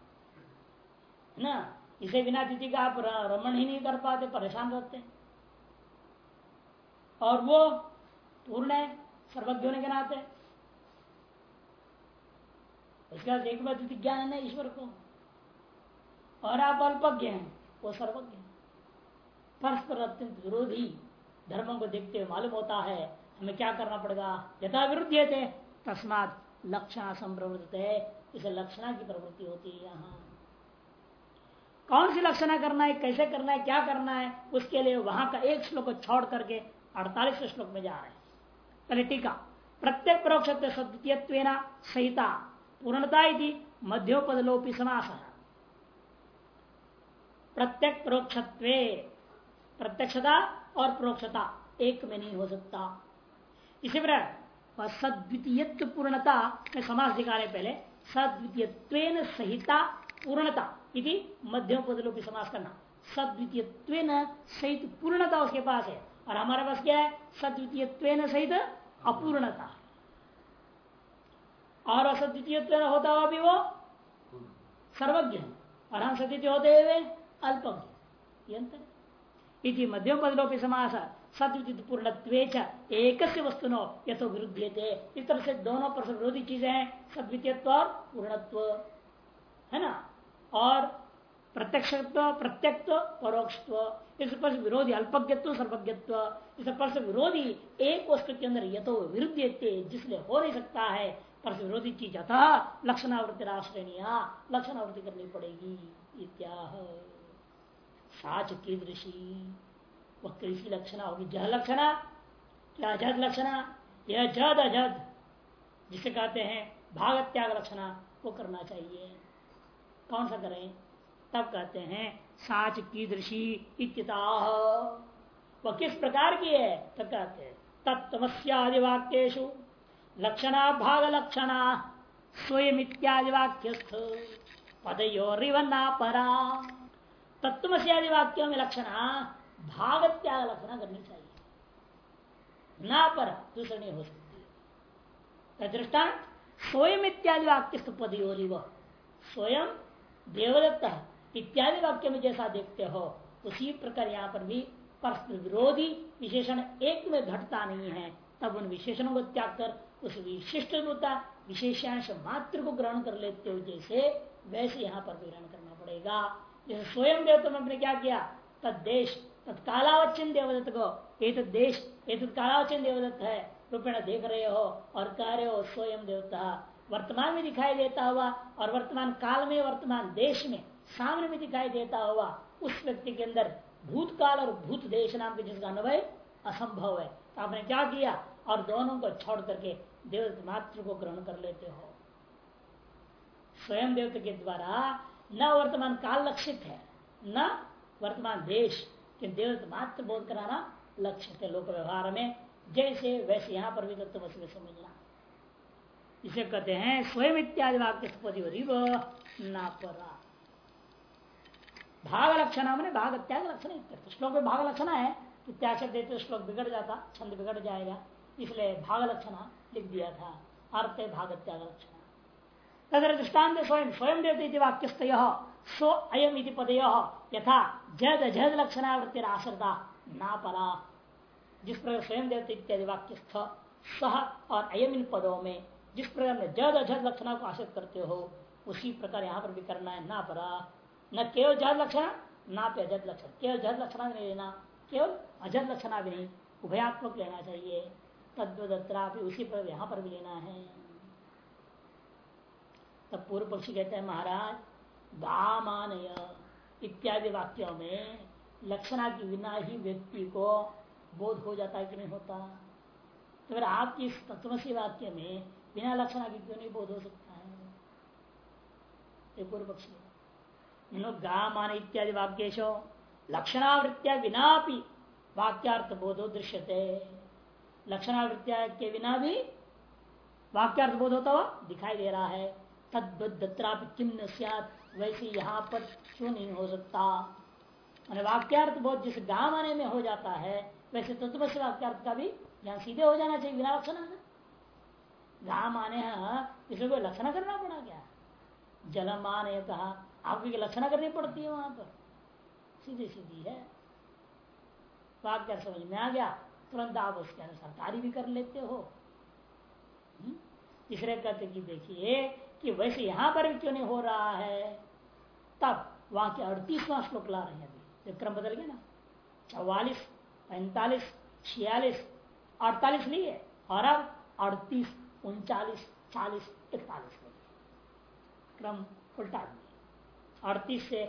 ना? इसे बिना तिथि का आप रमण ही नहीं कर पाते, परेशान रहते और वो पूर्ण है, सर्वज्ञ होने के नाते। उसके एक बार तिथि ज्ञान है ईश्वर को। और आप अल्पज्ञ हैं, वो सर्वज्ञ परस्पर अत्यंत विरोधी धर्मों को देखते हुए मालूम होता है हमें क्या करना पड़ेगा? यथा विरुद्ध थे। तस्मात लक्षण संप्रवृत्त। है इसे लक्षणा की प्रवृत्ति होती है यहाँ। कौन सी लक्षणा करना है? कैसे करना है? क्या करना है? उसके लिए वहाँ का एक श्लोक छोड़ करके अड़तालीस श्लोक में जा रहे हैं। पहले टीका। प्रत्येक परोक्ष सद्वितीय सहिता पूर्णता मध्योपदलोपी समास। प्रत्येक परोक्ष प्रत्यक्षता और परोक्षता एक में नहीं हो सकता। इसी प्रकार सद्वितीय पूर्णता में समास दिखाने पहले सद्वितीय सहिता पूर्णता यदि मध्यम पदलों समास करना। सद्वितीय सहित पूर्णता उसके पास है, और हमारे पास क्या है? सद्वितीय सहित अपूर्णता। और असद्वितीय होता हुआ भी वो सर्वज्ञ और हम सद्वितीय होते हुए अल्पज्ञ इति मध्यम पदलोपी समास सद्वित पूर्ण एक वस्तु नो यथो विरुद्ध इस तरह से दोनों पर विरोधी चीज़ें हैं, सद्वितीयत्व और पूर्णत्व। है ना? और प्रत्यक्ष प्रत्यक्त्व, परोक्षत्व। इस पर विरोधी अल्पज्ञत्व, सर्वज्ञत्व। इस पर से विरोधी एक वस्तु के अंदर यथो विरुद्ध जिसलिए हो नहीं सकता है, पर विरोधी चीज़। अतः लक्षणावृत्ति राश्रेणिया लक्षणावृत्ति करनी पड़ेगी। इत्या साच कीदृशी। वह कैसी लक्षणा होगी? जह लक्षणा क्या जद लक्षणा यह जद अजद, जिसे कहते हैं भाग त्याग लक्षणा, वो करना चाहिए। कौन सा करें? तब कहते हैं, साच कीदृशी इत्यता। वह किस प्रकार की है? तब कहते हैं तत्वस्यादि वाक्यु लक्षणा भाग लक्षणा स्वयं इत्यादि वाक्यस्थ पदयोरिवना परा तत्व से आदि वाक्यों में लक्षण भाग त्याग लक्षण करनी चाहिए। ना पर दूसरा नहीं हो सकती दृष्टांत स्वयं इत्यादि वाक्य पदी हो रही वह। स्वयं देवदत्ता इत्यादि वाक्य में जैसा देखते हो, उसी प्रकार यहाँ पर भी परस्पर विरोधी विशेषण एक में घटता नहीं है। तब उन विशेषणों को त्याग कर उस विशिष्ट विशेषांश मात्र को ग्रहण कर लेते हो जैसे वैसे यहाँ पर भी ग्रहण करना पड़ेगा। जैसे स्वयं देवता अपने क्या किया? तदेश तत्कालावचन देवदत्त को एक देश एक कालावचन देवदत्त है, रूपेण देख रहे हो, और कह रहे हो स्वयं देवता। वर्तमान में दिखाई देता हुआ, और वर्तमान काल में, वर्तमान देश में सामने में दिखाई देता हुआ, उस व्यक्ति के अंदर भूतकाल और भूत देश नाम के जिसका अनुभव असंभव है। तो आपने क्या किया? और दोनों को छोड़ करके देवदत्त मात्र को ग्रहण कर लेते हो। स्वयं देवता के द्वारा न वर्तमान काल लक्षित है, न वर्तमान देश के देवदत्त मात्र बोध कराना लक्ष्य थे लोक व्यवहार में। जैसे वैसे यहाँ पर भी तत्व में समझना। इसे कहते हैं, स्वयं इत्यादि वाक्य ना परा। भाग लक्षण मैंने भाग त्याग लक्षण श्लोक में भाग लक्षण है तो त्याग देते, श्लोक बिगड़ जाता, छंद बिगड़ जाएगा। इसलिए भाग लक्षण लिख दिया था। अर्थ भाग त्याग लक्षण। तदर दृष्टांत स्वयं स्वयं देते वाक्यस्त सो अयम इति पदय। यथा जद जद लक्षणावृत्ति आश्रता ना परा। जिस प्रकार स्वयं देवते इत्यादि वाक्य स्थ सह और अयम इन पदों में जिस प्रकार में जद अजद लक्षणा को आश्रित करते हो, उसी प्रकार यहाँ पर भी करना है, ना परा। न केवल जद लक्षण, ना पे अजद लक्षण। केवल जद लक्षणा नहीं लेना, केवल अजद लक्षणा भी नहीं, उभयात्मक लेना चाहिए। तद्वदत्रा भी उसी पर यहाँ पर भी लेना है। तब पूर्व पक्षी कहते हैं, महाराज गामानय इत्यादि वाक्यों में लक्षणा के बिना ही व्यक्ति को बोध हो जाता है कि नहीं होता। तो फिर आपकी इस तत्वसी वाक्य में बिना लक्षणा की क्यों नहीं बोध हो सकता है? पूर्व पक्षी गा मान इत्यादि वाक्यशो, लक्षणावृत्तिया बिना भी वाक्यार्थ बोधो दृश्यते। लक्षणावृत्तिया के बिना भी वाक्यार्थ बोध होता हुआ दिखाई दे रहा है। तद्वत्रा किम न वैसे यहाँ पर क्यों नहीं हो सकता? वाक्यार्थ बोध जिस गाम आने में हो जाता है, वैसे तत्व से वाक्यार्थ का भी यहाँ सीधे हो जाना चाहिए, बिना लक्षण गाम आने इसे कोई लक्षण करना पड़ा क्या? जलम आने कहा, आपको लक्षण करनी पड़ती है वहाँ पर। सीधी सीधी है। वाक्य समझ में आ गया, तुरंत आप उसके अनुसार कार्य भी कर लेते हो। हम्म? तीसरे कहते कि देखिए कि वैसे यहाँ पर भी क्यों नहीं हो रहा है? तब वहाँ के अड़तीसवां श्लोक ला रहे हैं अभी। क्रम बदल गया ना, चौवालीस, पैंतालीस, छियालीस, अड़तालीस है, और अब अड़तीस, उनचालीस, चालीस, इकतालीस क्रम उल्टा अड़तीस से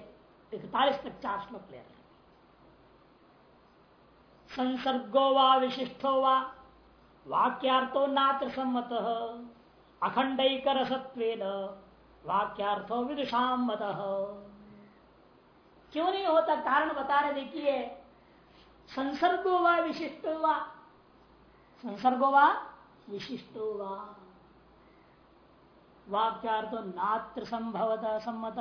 इकतालीस तक चार श्लोक ले रहे हैं। संसर्गो व विशिष्टो व वाक्यार्थो नात्र सम्मत। रसत्व वाक्यार्थो विदुषाम मत क्यों नहीं होता? कारण बता रहे, देखिए, संसर्गो व विशिष्टो व। संसर्गो व विशिष्टो वाक्यार्थो नात्र संभवत सम्मत।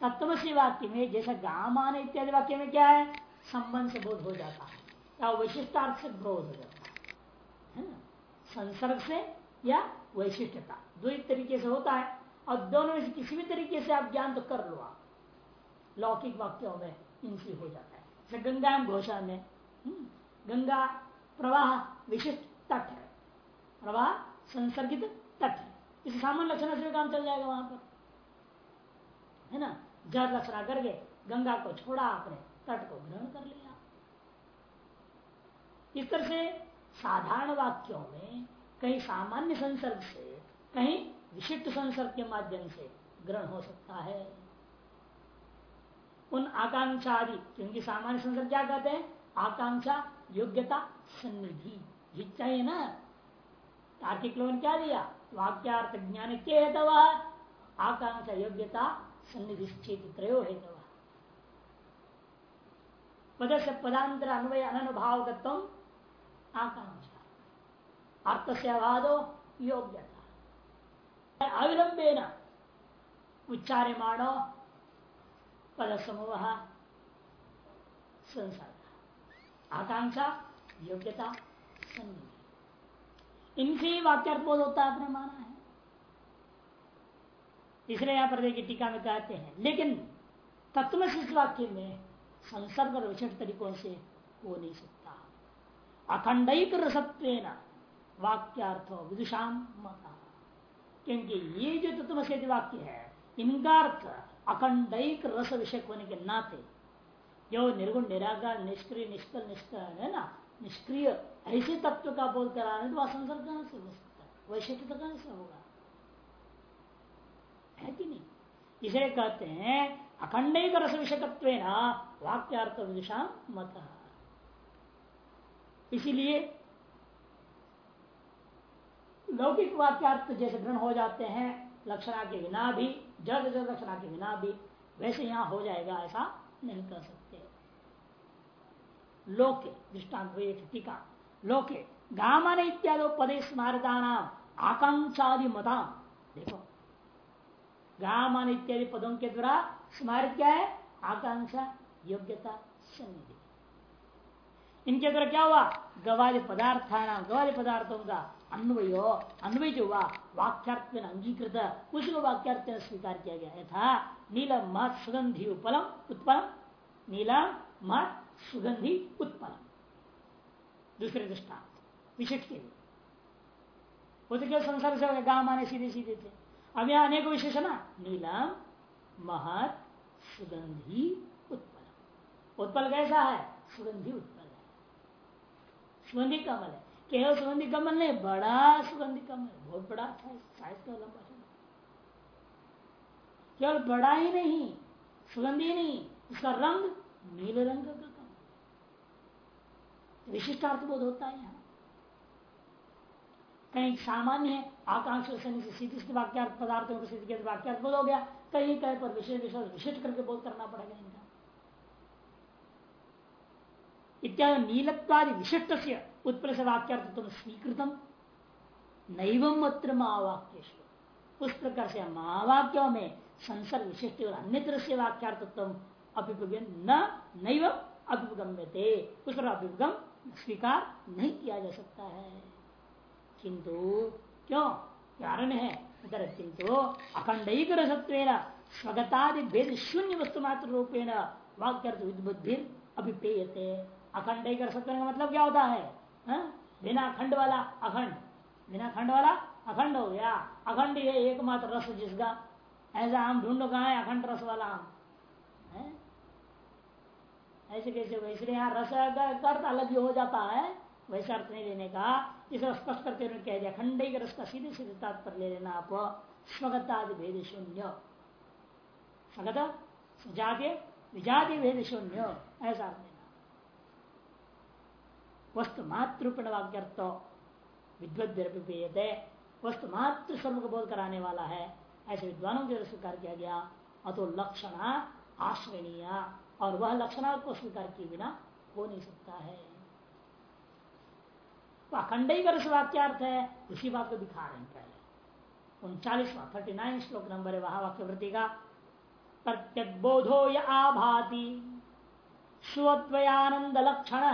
तत्वसी वाक्य में, जैसा गामान इत्यादि वाक्य में क्या है? संबंध से बोध हो जाता है। या विशिष्टार्थ से बोध हो जाता है। ना संसर्ग से या वैशिष्टता दो ही तरीके से होता है और दोनों में से किसी भी तरीके से आप ज्ञान तो कर लो आप। लौकिक वाक्यों में इनसे हो जाता है। जैसे गंगा घोषा में हम्म, गंगा प्रवाह विशिष्ट तट है। प्रवाह संसर्गित तट है। इस सामान्य लक्षण से काम चल जाएगा वहाँ पर। है ना? जल लक्षणा करके गंगा को छोड़ा आपने तट को ग्रहण कर लिया। इस तरह से साधारण वाक्यों में कहीं सामान्य संसर्ग से, कहीं विशिष्ट संसर्ग के माध्यम से ग्रहण हो सकता है। उन आकांक्षा आदि, क्योंकि सामान्य संसर्ग क्या कहते हैं? आकांक्षा, योग्यता, सन्निधि। चाहिए ना? तार्किक लोगों ने क्या दिया वाक्यार्थ ज्ञान के हेतवा आकांक्षा, योग्यता, सन्निधि त्रयो हेतु पद से पदांतर अन्वय अनुभाव आकांक्षा। अर्थ अभादो योग्यता अविलंबे न उच्चारे माणो पद समूह संसर्ग आकांक्षा योग्यता इनसे वाक्यार्थ बोध होता है आपने माना है इसलिए यहाँ पर देखिए टीका में कहते हैं लेकिन तत्व इस वाक्य में संसर्ग और विशिष्ट तरीकों से हो नहीं सकता अखंडिक रसत्व वाक्यार्थ विदुषाम मता। क्योंकि ये जो तत्व से वाक्य है इनका अर्थ अखंडिक रस विषय होने के नाते, जो निर्गुण, निराकार, निष्क्रिय निष्कल निष्कल है ना, निष्क्रिय, ऐसे तत्व का बोल कर आने तो वह संसर्ग कहाँ से हो सकता है? वैशिष्ट तो कहाँ से होगा? है कि नहीं? इसे कहते हैं अखंड रस विषयत्व वाक्यार्थ विदिशा मत। इसीलिए लौकिक वाक्यार्थ जैसे ग्रहण हो जाते हैं, लक्षणा के बिना भी, जड़ जड़ लक्षणा के बिना भी, वैसे यहाँ हो जाएगा, ऐसा नहीं कर सकते। लोके, दृष्टांत टीका। लोके गामन इत्यादि पदे स्मारता नाम आकांक्षादि मता देखो गामन इत्यादि पदों के द्वारा स्मारित क्या है? आकांक्षा, योग्यता, सन्निधि। इनके द्वारा क्या हुआ? गवादि पदार्थ नाम गवादि पदार्थों का अन्वय अन्वय जो हुआ वाक्यार्थ अंगीकृत उसको वाक्यार्थ स्वीकार किया गया यथा नीलम मत सुगंधि उपलम उत्पलम नीलम मत सुगंधि उत्पन्न दूसरे दृष्टांत विशिष्ट के लिए वो तो क्या संसार से गाँव आने सीधे सीधे थे। अब यहाँ अनेक विशेषण नीलम, महत सुगंधि उत्पल उत्पल कैसा है? सुगंधि उत्पल है। सुगंधि कमल है। केवल सुगंधी कमल नहीं, बड़ा सुगंधि कमल बहुत बड़ा था, साइज़ का लंबा केवल बड़ा ही नहीं, सुगंधी नहीं, उसका रंग नीले रंग का कमल विशिष्टार्थ बोध होता है यहाँ। कहीं सामान्य है, आकांक्षा से पदार्थों को सिद्ध किया वाक्यार्थ बोध हो गया। कहीं कहीं पर विशेष विशेष विशिष्ट करके बोध करना पड़ेगा इनका। इत्यादि नीलत्वादि विशिष्ट से उत्प्र से वाक्यार्थ तुम स्वीकृतम नैवम अत्र महावाक्य उस प्रकार से महावाक्यों में संसर्ग विशिष्ट और अन्य से वाक्यार्थत्व अभिगम न, नैव अभिगम्य उस पर अभिगम स्वीकार नहीं किया जा सकता है। किंतु, क्यों? कारण है। किंतु अखंड रसत्व स्वगतादि भेद शून्य वस्तु मात्र रूपेण वाक्य बुद्धि अभिपेयते अखंड रसत्व का मतलब क्या होता है? हा? बिना खंड वाला अखंड। बिना खंड वाला अखंड हो गया। अखंड है एकमात्र रस जिसका, ऐसा आम ढूंढो कहा है, अखंड रस वाला आम? ऐसे कैसे हुए इसलिए यहाँ रस अर्थ अलग ही हो जाता है। वैसे अर्थ नहीं लेने का। इसे स्पष्ट करते हुए कह दिया, खंडे के रस का सीधे सीधे तात्पर्य ले लेना आप। स्वगतादि भेद शून्य। स्वगत? जातीय विजातीय भेद शून्य। ऐसा। अर्थ वस्तु मातृपण वाक्यर्थ विद्वद्य वस्तु मात्र मातृ स्वरूप बोध कराने वाला है ऐसे विद्वानों के स्वीकार किया गया अतो लक्षण आश्रणीय और वह लक्षण को स्वीकार किए बिना हो नहीं सकता है अखंड कर वाक्यार्थ है उसी बात को दिखा रहे हैं पहले उनचालीसवा थर्टी नाइन श्लोक नंबर है वहाँ वाक्य वृत्ति का प्रत्यक बोधो या आभाति लक्षण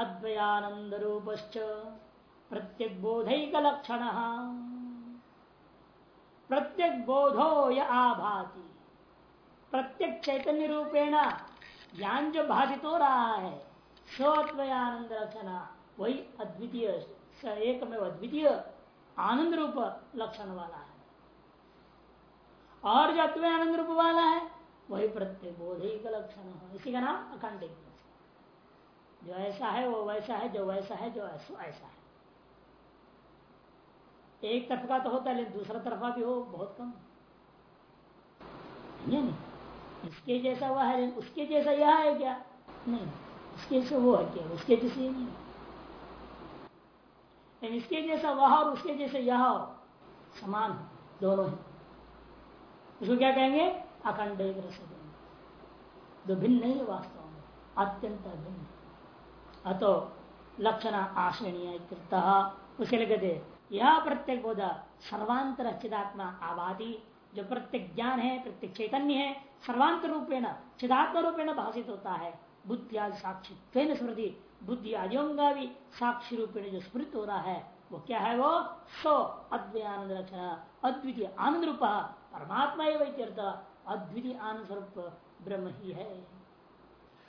अद्वयानंद रूपश्च प्रत्यक बोधक लक्षण प्रत्यक बोधो या आभाति। प्रत्येक चैतन्य रूपेण ज्ञान जो भाषित हो रहा है स्वत्वयानंद लक्षण वही अद्वितीय एक में अद्वितीय आनंद रूप लक्षण वाला है। और जो अद्वय आनंद रूप वाला है, वही प्रत्येक बोधिक लक्षण है। इसी का नाम अखंड जो ऐसा है वो वैसा है, जो वैसा है, जो ऐसा है। एक तरफ़ तो होता है, लेकिन दूसरा तरफा भी हो, बहुत कम। नहीं इसके जैसा वह है उसके जैसा यह है क्या? नहीं उसके जैसे वो है क्या? उसके जैसे नहीं। लेकिन इसके जैसा वह और उसके जैसे यह समान दोनों है। उसको क्या कहेंगे? अखंड एक रस भिन्न नहीं है, वास्तव में, अत्यंत भिन्न। अतो लक्षण आश्रणीय उसे कहते यह प्रत्येक बोध सर्वांतर चिदात्मा आबादी जो प्रत्येक ज्ञान है, प्रत्येक चैतन्य है सर्वांत रूपेण चिदात्म रूपेण भाषित होता है। बुद्धि आदि साक्षी स्मृति बुद्धि आदियों भी साक्षी रूपेण जो स्मृत हो रहा है, वो क्या है वो? सो अद्वय आनंद लक्षण, अद्वितीय आनंद रूप, परमात्मा अद्वितीय आनंद स्वरूप ब्रह्म ही है।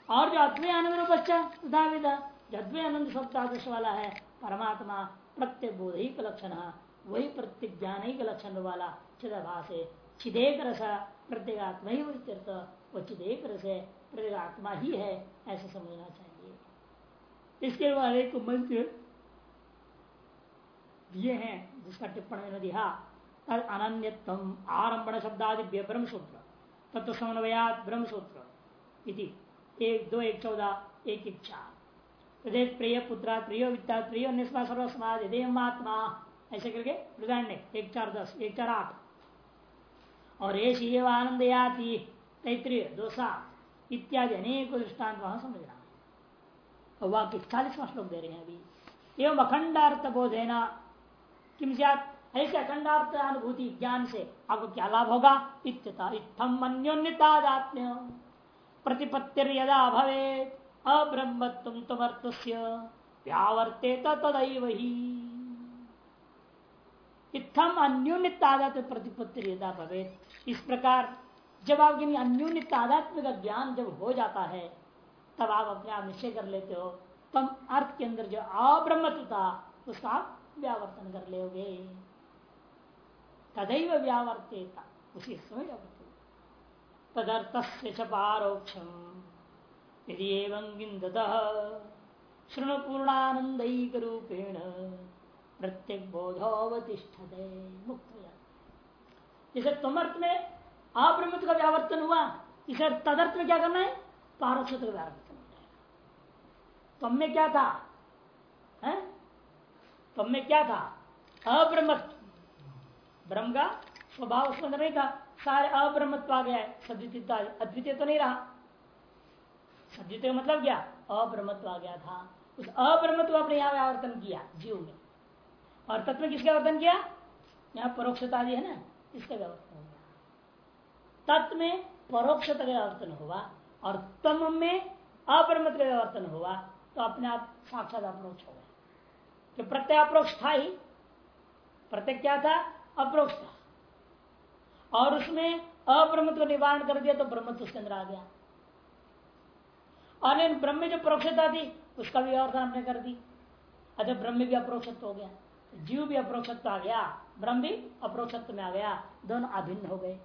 और जो अद्वय आनंद रूप तथा विधा जो अद्वय आनंद स्वरूप वाला है, परमात्मा प्रत्येक बोध ही का लक्षण, वही प्रत्येक ज्ञान ही का लक्षण वाला चिदाभास है चिदेक रस प्रत्येगात्मा ही वो चिदेक रस है, प्रत्येगात्मा ही है, ऐसे समझना चाहिए। इसके बाद एक मंत्र दिए हैं, जिसका टिप्पणी में दिया तद अनन्यतम आरंभण शब्दादिव्य ब्रह्म सूत्र तत्व समन्वयात ब्रह्म सूत्र एक, दो, एक, चौदह, एक एक, चार। प्रिय, पुत्र, प्रिय, विद्या, प्रिय निष्मा सर्व समाज देवमात्मा ऐसे करके प्रधान एक, चार, दस, एक, चार, आठ। और ये शिव आनंद याति, तैत्रीय दो सात इत्यादि अनेक दृष्टांत वहाँ समझना है। वाक्य चालीसवा श्लोक दे रहे हैं अभी। एवं अखंडार्थ बोधेना किम ऐसे अखंडार्थ अनुभूति ज्ञान से आपको क्या लाभ होगा? इत्यता इतम अन्योन्यतादात्म्य प्रतिपत्तिर यदा भवे अब्रह्म तुम तमर्थ व्यावर्ते तदैव ही। इतम अन्योन्यतादात्म प्रतिपत्ति यदा भवे इस प्रकार जब आपके अन्योन्यतादात्म का ज्ञान जब हो जाता है, तब आप अपने आप निश्चय कर लेते हो तम अर्थ के अंदर जो अब्रह्मता उसका आप व्यावर्तन कर लोगे तदैव व्यावर्तेता, उसी समय तदर्थ से पारोक्षम। यदि एवं शृणु पूर्णानंदक रूपेण प्रत्येक बोधोवतिष्ठते मुक्त हो जाता जैसे तुमर्थ में अप्रमित का व्यावर्तन हुआ। इसे तदर्थ में क्या करना है? पारोक्ष का व्यावर्तन हो। जाएगा तुम में क्या था? है? तुम में क्या था? अब्रह्म। ब्रह्म का स्वभाव अंदर नहीं था। सारे अब्रह्मत्व आ गया है। सद्वितीयता अद्वितीय तो नहीं रहा। सद्वितीय का मतलब क्या? अब्रह्मत्व आ गया था। उस अब्रह्मत्व अपने यहाँ व्यावर्तन किया, जीव में। और तत्व किसका वर्तन किया? यहाँ परोक्षता जी है ना? इसका हो गया। तत्व में परोक्षता व्यावर्तन हुआ और तम में अब्रह्मत्व का व्यावर्तन हुआ तो अपने आप साक्षात अप्रोक्ष हो गए तो प्रत्यय अप्रोक्ष था ही। प्रत्यय क्या था? अप्रोक्ष था। और उसमें अब्रह्म को निवारण कर दिया तो ब्रह्म उसके अंदर आ गया। और ब्रह्म जो प्रोक्षता थी, उसका भी व्यवस्था हमने कर दी। अच्छा ब्रह्म भी अप्रोक्षत्व हो गया जीव भी अप्रोक्षत्व आ गया, ब्रह्म भी अप्रोक्षत्व में आ गया, दोनों अभिन्न हो गए।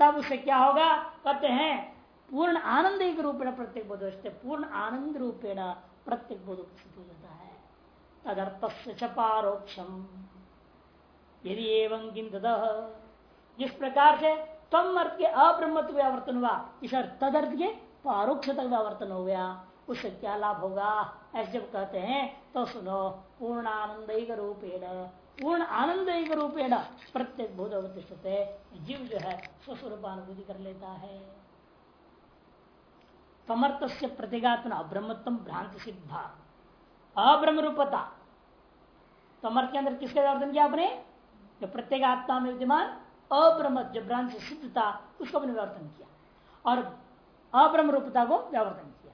तब उसे क्या होगा? कहते हैं, पूर्ण आनंद एक रूपेण प्रत्येक बोध पूर्ण आनंद रूपेण प्रत्येक बोध उपस्थित हो जाता है। तदर्थ पारोक्षम। यदि एवं जिस प्रकार से तम अर्थ के अब्रह्मत्व व्यावर्तन हुआ, इस अर्थ के पारोक्ष तक व्यावर्तन हो गया। उससे क्या लाभ होगा? ऐसे जब कहते हैं तो सुनो पूर्ण आनंद रूपेण पूर्ण आनंद रूपेण प्रत्येक भूतवतिष्ठते जीव जो है, स्वस्वरूपानुभूति कर लेता है। तमर्थ से प्रतिगात्म अब्रह्मत्म भ्रांति सिद्धा। अब्रह्म रूपता तमर्थ के अंदर किसका व्यावर्तन किया आपने? जो प्रत्येक आत्मा में विद्यमान अब्रह्म जो ब्रांच से सिद्ध था, उसको अपने व्यावर्तन किया। और अब्रह्म रूपता को व्यावर्तन किया।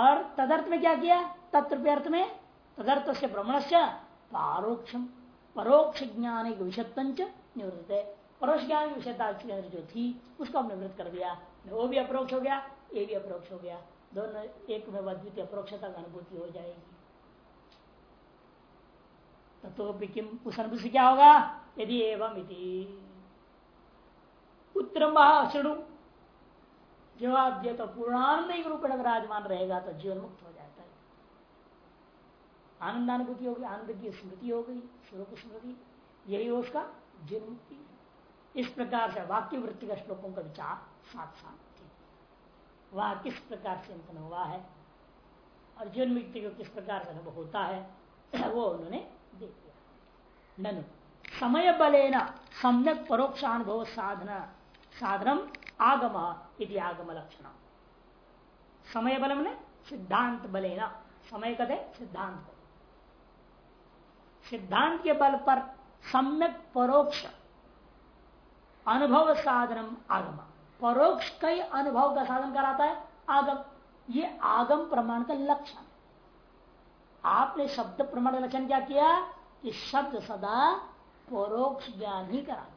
और तदर्थ में क्या किया? तत्व अर्थ में तदर्थ से भ्रमण से पारोक्षम परोक्ष ज्ञान एक विषत्व निवृत्त। है परोक्ष ज्ञान विषयता जो थी, उसको हमने निवृत्त कर दिया। वो भी अप्रोक्ष हो गया, ये भी अप्रोक्ष हो गया। दोनों एक में द्वितीय अप्रोक्षता की अनुभूति हो जाएगी। तो किम उस अनुभूति क्या होगा? यदि एवं उत्तर जवाब दिया तो पूर्णानंद रूप विराजमान रहेगा तो जीवन मुक्त हो जाता है। आनंदानुभूति होगी, आनंद की स्मृति हो गई, स्वरूप स्मृति। यही उसका जीवन मुक्ति इस प्रकार से वाक्य वृत्ति का श्लोकों का विचार साथ साथ वह किस प्रकार से अंतन हुआ है और जीवन मुक्ति को किस प्रकार से अनुभव होता है, वो उन्होंने देख लिया। ननु, समय बलेन सम्यक परोक्षानुभव साधना साधनम आगम इति आगम लक्षण समय बल ने? सिद्धांत बलेना। समय कदे? सिद्धांत सिद्धांत के बल पर सम्यक परोक्ष अनुभव साधनम आगम। परोक्ष कई अनुभव का साधन कराता है, आगम। ये आगम प्रमाण का लक्षण। आपने शब्द प्रमाण का लक्षण क्या किया? कि शब्द सदा परोक्ष ज्ञान ही कराता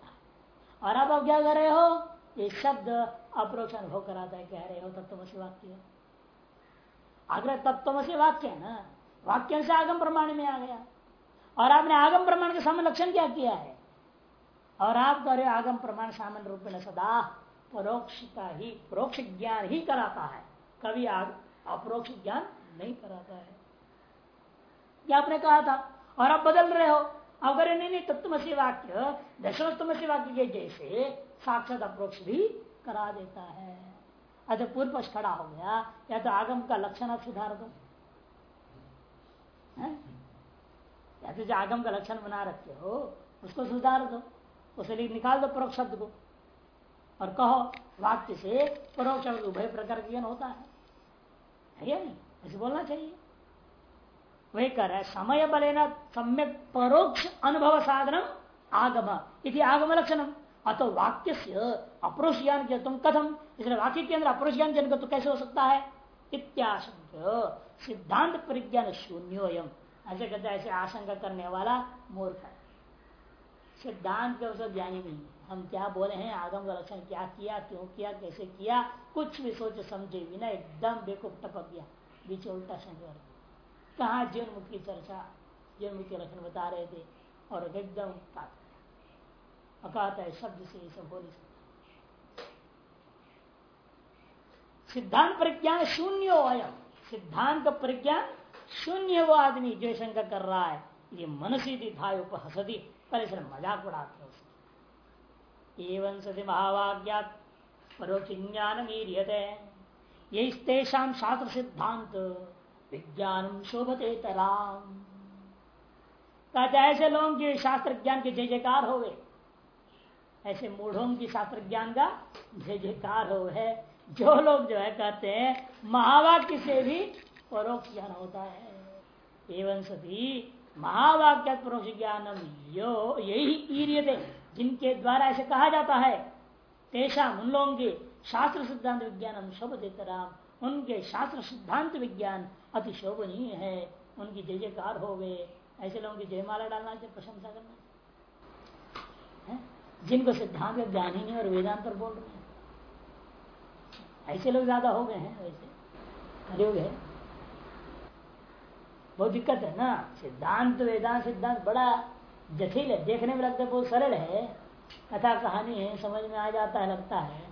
और अब आप क्या कर रहे हो? ये शब्द अप्रोक्ष अनुभव कराता है, कह रहे हो तत्वसी वाक्य। आग्रह तत्वसी वाक्य है ना? वाक्य से आगम प्रमाण में आ गया। और आपने आगम प्रमाण के सामने लक्षण क्या किया है? और आप कह रहे हो, आगम प्रमाण सामान्य रूप में सदा, परोक्षता ही, परोक्ष ज्ञान ही कराता है। कभी अप्रोक्ष ज्ञान नहीं कराता है। क्या आपने कहा था? और आप बदल रहे हो। अगर नहीं नहीं तत्वसी वाक्य दशमस्तमसी वाक्य के जैसे साक्षात अप्रोक्ष भी करा देता है। अच्छा पूर्व पक्ष खड़ा हो गया, या तो आगम का लक्षण आप सुधार दो। या तो जो आगम का लक्षण बना रखते हो, उसको सुधार दो। उसे निकाल दो परोक्ष शब्द को। और कहो, वाक्य से परोक्ष शब्द उभय प्रकार ज्ञान होता है। है नहीं? ऐसे बोलना चाहिए। वही कर रहे समय बलेना सम्यक परोक्ष अनुभव साधनम आगम इति आगम लक्षणम अतो वाक्य से अप्रोष ज्ञान के तुम कथम? इसलिए वाक्य के अंदर अप्रोष ज्ञान जन तो कैसे हो सकता है? इत्याशंक सिद्धांत परिज्ञान शून्योयम ऐसे कहते ऐसे आशंका करने वाला मूर्ख है। सिद्धांत के उसका ज्ञानी नहीं हम क्या बोले हैं? आगम का लक्षण क्या किया? क्यों किया? कैसे किया? कुछ भी सोच समझे बिना एकदम बेकूफ टपक गया बीच उल्टा शंकर कहा जीवन मुक्त चर्चा? जीवन मुक्त लक्षण बता रहे थे और एकदम कहता है, शब्द से ये सब बोल सिद्धांत परिज्ञान शून्य अयम। सिद्धांत परिज्ञान शून्य वो आदमी, जो शंका कर रहा है। ये मनसी था उपहसदी। पर इसे मज़ाक उड़ाते उसकी। एवं सति महावाक्यात परोक्ष ज्ञान मीरियते ये तेषाम शास्त्र सिद्धांत विज्ञान शोभते तराम कहते ऐसे लोगों के शास्त्र ज्ञान के जय जयकार हो गए ऐसे मूढ़ों की शास्त्र ज्ञान का जय जयकार हो है। जो लोग जो है कहते हैं, महावाक्य से भी परोक्ष ज्ञान होता है। एवं सभी महावाक्य परोक्ष ज्ञानम यो, यही थे जिनके द्वारा ऐसे कहा जाता है। तेषा उन लोगों के शास्त्र सिद्धांत विज्ञान शोभ राम उनके शास्त्र सिद्धांत विज्ञान अति शोभनीय है, उनकी जय जयकार हो गए। ऐसे लोगों की जयमाला डालना चाहिए, प्रशंसा करना है? जिनको सिद्धांत ज्ञान ही नहीं और वेदांत पर बोल रहे हैं। ऐसे लोग ज़्यादा हो गए हैं वैसे। कलयुग है। बहुत दिक्कत है ना। सिद्धांत, वेदांत, सिद्धांत बड़ा जटिल है। देखने में लगता है बहुत सरल है। कथा कहानी है, समझ में आ जाता है, लगता है।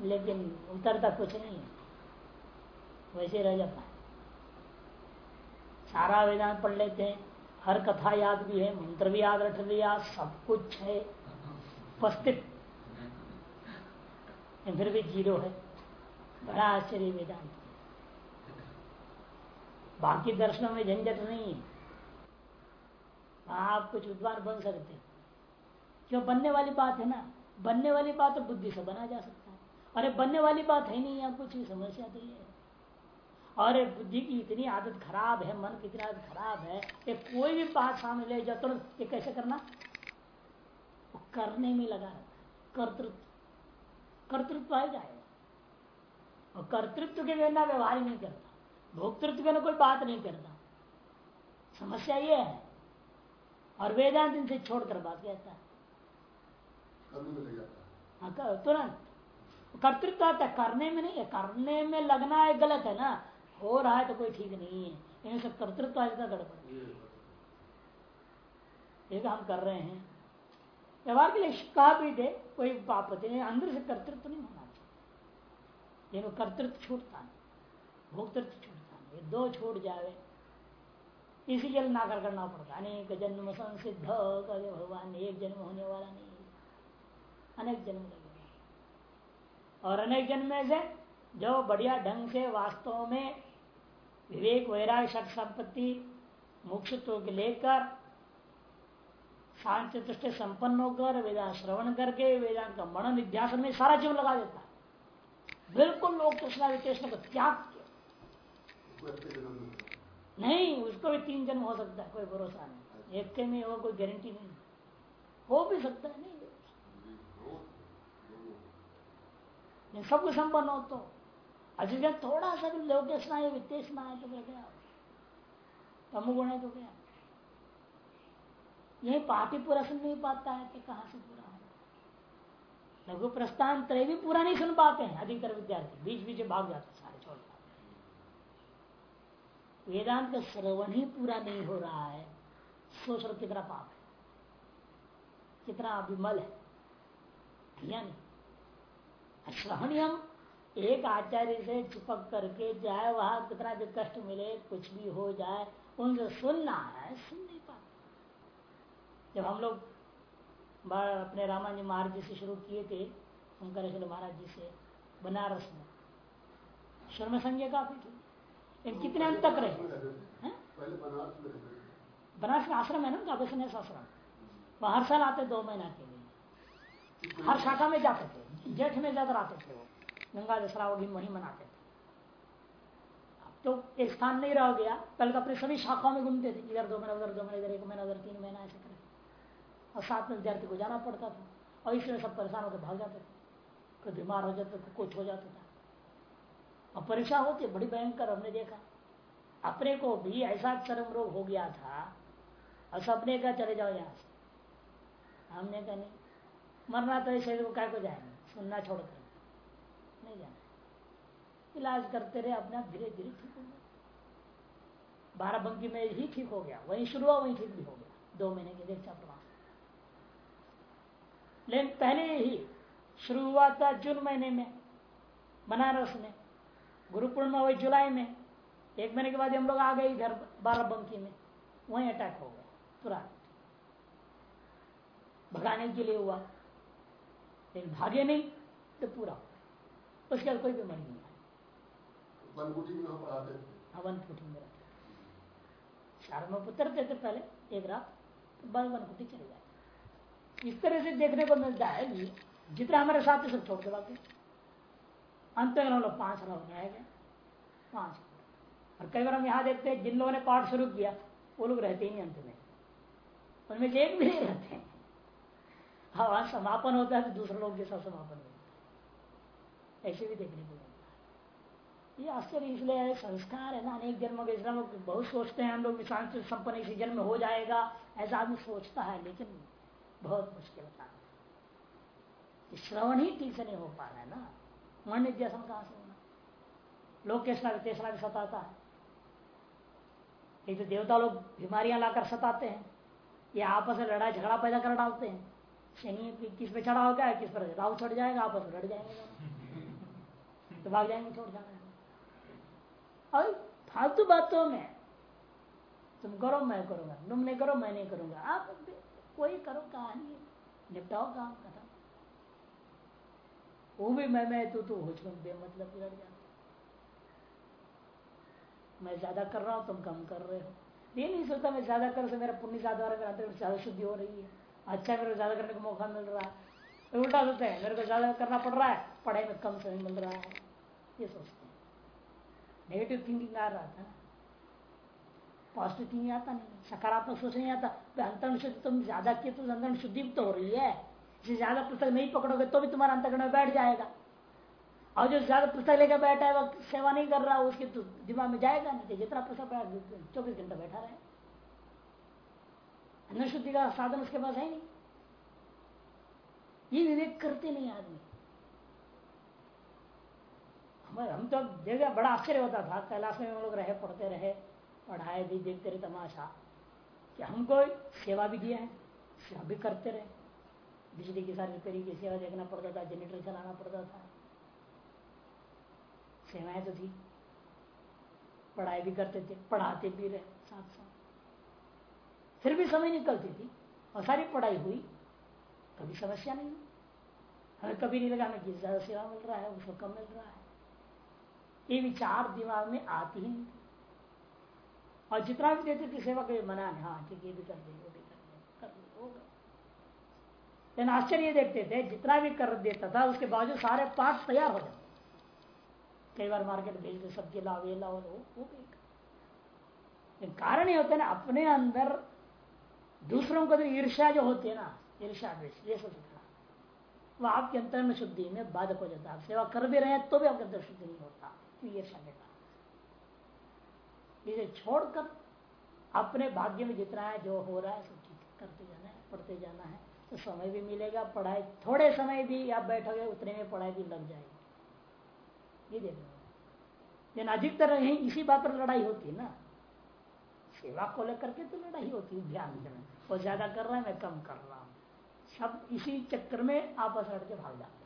लेकिन उतरता कुछ नहीं है। वैसे रह जाता है। सारा वेदांत पढ़ लेते हैं। हर कथा याद भी है, मंत्र भी याद रख लिया, सब कुछ है। उपस्थित। फिर भी ज़ीरो है। बड़ा आश्चर्य वेदांत। बाकी दर्शनों में झंझट नहीं है। आप कुछ विद्वान बन सकते क्यों? बनने वाली बात है ना। बनने वाली बात तो बुद्धि से बना जा सकता है। अरे बनने वाली बात है नहीं, यहाँ कुछ समस्या तो ये है। और बुद्धि की इतनी आदत खराब है मन की इतनी आदत खराब है कि कोई भी बात सामने ले जाओ तुरंत ये कैसे करना? करने में लगा रहता कर्तृत्व। कर्तृत्व आ जाएगा। और कर्तृत्व के बिना व्यवहार नहीं करता। भोक्तृत्व के बिना कोई बात नहीं करता। समस्या ये है और वेदांत इनसे छोड़कर बात कहता है। हाँ, तुरंत। कर्तृत्व आता है करने में नहीं है करने में लगना है गलत है ना। हो रहा है तो कोई ठीक नहीं है। इन्हें सब कर्तृत्व आज का गड़बड़ एक हम कर रहे हैं। व्यवहार के लिए कहा भी दे कोई पापति नहीं। अंदर से कर्तृत्व नहीं होना चाहिए। कर्तृत्व छूटता नहीं। भोक्तृत्व छूटता नहीं। ये दो छूट जावे। इसीलिए नाकर करना पड़ता अनेक जन्म संसिद्ध करे भगवान। एक जन्म होने वाला नहीं। अनेक जन्म लगेगा और अनेक जन्म में से जो बढ़िया ढंग से वास्तव में विवेक वैराग षट संपत्ति मुक्षत्व के लेकर शांति दृष्टि संपन्न होकर वेदांत श्रवण करके वेदांत का मन निध्यासन में सारा जीवन लगा देता है। बिल्कुल लोग कृष्णा विकृष्ण को त्याग नहीं उसको भी तीन जन्म हो सकता है कोई भरोसा नहीं। एक के में वो कोई गारंटी नहीं। हो भी सकता है नहीं सब कुछ संपन्न हो तो अगर थोड़ा सा भी लौकेशना है वित्तेषणा है तो क्या तमुगुण है तो क्या? यही पार्टी पूरा सुन नहीं पाता है कि कहाँ से पूरा हो। लघु प्रस्थान त्रय भी पूरा नहीं सुन पाते हैं, अधिकतर विद्यार्थी बीच बीच भाग जाते सारे छोड़ जाते वेदांत का श्रवण ही पूरा नहीं हो रहा है, सोच लो कितना पाप है, कितना अभिमल है। या नहीं? श्रवण हम एक आचार्य से चिपक करके जाए, वहाँ कितना भी कष्ट मिले, कुछ भी हो जाए, उनसे सुनना है, सुन नहीं पाते। जब हम लोग अपने रामाजी महाराज जी से शुरू किए थे शंकरेश्वर महाराज जी से, बनारस में, शर्म संजय काफ़ी थी। लेकिन कितने अंत तक रहे? बनारस में आश्रम है ना उनका बिज़नेस आश्रम। वह हर साल आते दो महीना के लिए। हर शाखा में जाते थे, जेठ में ज़्यादा आते थे वो। गंगा वो वही मनाते थे। अब तो एक स्थान नहीं रह गया। पहले तो अपने सभी शाखाओं में घूमते थे, इधर दो महीना, उधर दो महीना, इधर एक महीना, उधर तीन महीना, ऐसे करके। और साथ में विद्यार्थी को जाना पड़ता था। और इसलिए सब परेशान होकर भाग जाते थे। कोई बीमार हो जाता था कुछ हो जाता था। और परीक्षा होती, बड़ी भयंकर हमने देखा। अपने को भी ऐसा चरम रोग हो गया था, और सपने का चले जाओ यहाँ से। हमने कहा, नहीं। मरना तो शरीर को क्या को जाएँगे? सुनना छोड़कर। नहीं जाना इलाज करते रहे, अपने आप धीरे धीरे ठीक हो गया बाराबंकी में ही ठीक हो गया, वहीं शुरू हुआ, वहीं ठीक भी हो गया। दो महीने के देख चैप्टर लेकिन पहले ही शुरू हुआ था जून महीने में, बनारस में गुरु पूर्णिमा हुई जुलाई में। एक महीने के बाद हम लोग आ गए इधर बाराबंकी में, वहीं अटैक हो गया तुरंत। भगाने के लिए हुआ। लेकिन भागे नहीं तो पूरा उसके बाद कोई बीमारी नहीं आई वनकुटी में रहते शारद में उतरते थे। पहले एक रात तो बल वनकुटी चले जाए इस तरह से देखने को मिलता है कि जितना हमारे साथ सब छोड़ के बाकी अंत में लोग पाँच लोग रह गए पाँच और कई बार हम यहाँ देखते हैं जिन लोगों ने पाठ शुरू किया वो लोग रहते ही नहीं अंत में। उनमें से एक भी नहीं रहते। हैं हाँ समापन होता है तो दूसरे लोग के साथ समापन होता है। ऐसे भी देखने को मिलता है। ये आश्चर्य इसलिए है, संस्कार है ना, अनेक जन्म के इसलिए बहुत सोचते हैं हम लोग संपन्न इसी जन्म हो जाएगा, ऐसा आदमी सोचता है, लेकिन बहुत मुश्किल काम है। श्रवण ही ठीक से नहीं हो पा रहा है ना। मन निध्यासन कहाँ से होना? लोग कैसा तेसरा भी सताता है। एक तो देवता लोग बीमारियाँ लाकर सताते हैं। या आपस में लड़ाई, झगड़ा पैदा कर डालते हैं। शनि किस पे चढ़ा होगा किस पर राहु चढ़ जाएगा, आपस में लड़ जाएँगे। तो भाग जाएँगे, छोड़ जाना और फालतू बातों में। तुम करो, मैं करूँगा। तुम नहीं करो, मैं नहीं करूँगा। आप कोई करो कहानी। निपटाओ काम, खत्म। वो भी मैं मैं, तू तू हो बेमतलब लड़ जाते। मैं ज़्यादा कर रहा हूँ, तुम कम कर रहे हो। ये नहीं सोचता मैं ज़्यादा कर से मेरा पुण्य ज़्यादा हो रहा है, मेरा अंतर ज़्यादा शुद्धि हो रही है। अच्छा मेरे को ज़्यादा करने का मौका मिल रहा है। तो उल्टा सोचते हैं, मेरे को ज़्यादा करना पड़ रहा है, पढ़ाई में कम समय मिल रहा है। ये सोचते हैं। नेगेटिव थिंकिंग आ रहा था। पॉजिटिव थिंकिंग आता नहीं, सकारात्मक सोच नहीं आता। तो अंतर शुद्धि तुम ज़्यादा किए तो अंतर शुद्धि तो हो रही है। जिसे ज़्यादा पुस्तक नहीं पकड़ोगे तो भी तुम्हारा अंतकरण में बैठ जाएगा। और जो ज़्यादा पुस्तक लेकर बैठा है वो सेवा नहीं कर रहा, उसके तो दिमाग में जाएगा नहीं तो जितना पुस्तक बैठा चौबीस घंटा बैठा रहे। अंधशुद्धि का साधन उसके पास है नहीं। ये विवेक करते नहीं आदमी। हम तो देखा बड़ा आश्चर्य होता था। कैलाश में हम लोग रहे, पढ़ते रहे, पढ़ाए भी, देखते रहे तमाशा। कि हमको सेवा भी दिया है, सेवा भी करते रहे। बिजली की सारी रिपेयरिंग की सेवा देखना पड़ता था, जनरेटर चलाना पड़ता था। सेवाएँ तो थी। पढ़ाई भी करते थे, पढ़ाते भी रहे साथ साथ फिर भी समय निकलती थी और सारी पढ़ाई हुई। कभी समस्या नहीं हुई। हमें कभी नहीं लगा हमें ज़्यादा सेवा मिल रहा है, उसको कम मिल रहा है। ये विचार दिमाग में आती ही नहीं। और जितना भी देते थे सेवा कभी मना नहीं हाँ ठीक ये भी कर देंगे भी कर देंगे, कर लेकिन आश्चर्य देखते थे, जितना भी कर देता था, उसके बावजूद सारे पार्ट तैयार हो जाते। कई बार मार्केट भेज दे, सब्ज़ी लाओ, ये लाओ, वो वो भी कारण ये होता है ना, अपने अंदर दूसरों को तो ईर्ष्या जो होती है ना ईर्षा ईर्ष्या ये सब वो आपके अंतर में शुद्धि में बाधक हो जाता है। आप सेवा कर भी रहे हैं तो भी आपके अंदर शुद्धि नहीं होता। कारण इसे छोड़कर अपने भाग्य में जितना है, जो हो रहा है, सब चीज़ करते जाना है, पढ़ते जाना है तो समय भी मिलेगा, पढ़ाई थोड़े समय भी आप बैठोगे, उतने में पढ़ाई भी लग जाएगी। ये देखो लेकिन अधिकतर इसी बात पर लड़ाई होती है ना। सेवा को लेकर के तो लड़ाई होती है, ध्यान देना वो ज़्यादा कर रहा है, मैं कम कर रहा हूँ। सब इसी चक्कर में आपस लड़ के भाग जाते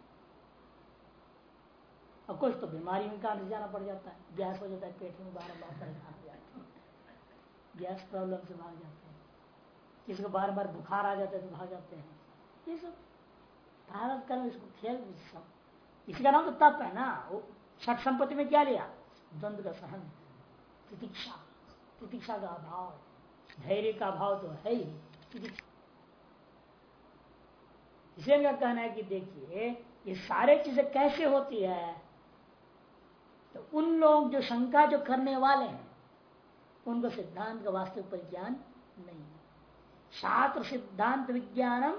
और कुछ तो बीमारी में कारण जाना पड़ जाता है। गैस हो जाता है, पेट में बार बार परेशान हो जाते हैं। गैस प्रॉब्लम से भाग जाते हैं। किसी को बार बार बुखार आ जाता है तो भाग जाते हैं। ये सब भारत कर्म इसको खेल इसी का नाम तो तप है ना। वो छठ संपत्ति में क्या लिया? द्वंद का सहन। प्रतीक्षा प्रतीक्षा का अभाव धैर्य का अभाव तो है ही। इसे का कहना है कि देखिए, ये सारे चीज़ें कैसे होती है? तो उन लोग जो शंका जो करने वाले हैं, उनको सिद्धांत का वास्तविक परिज्ञान नहीं है। शास्त्र सिद्धांत विज्ञानम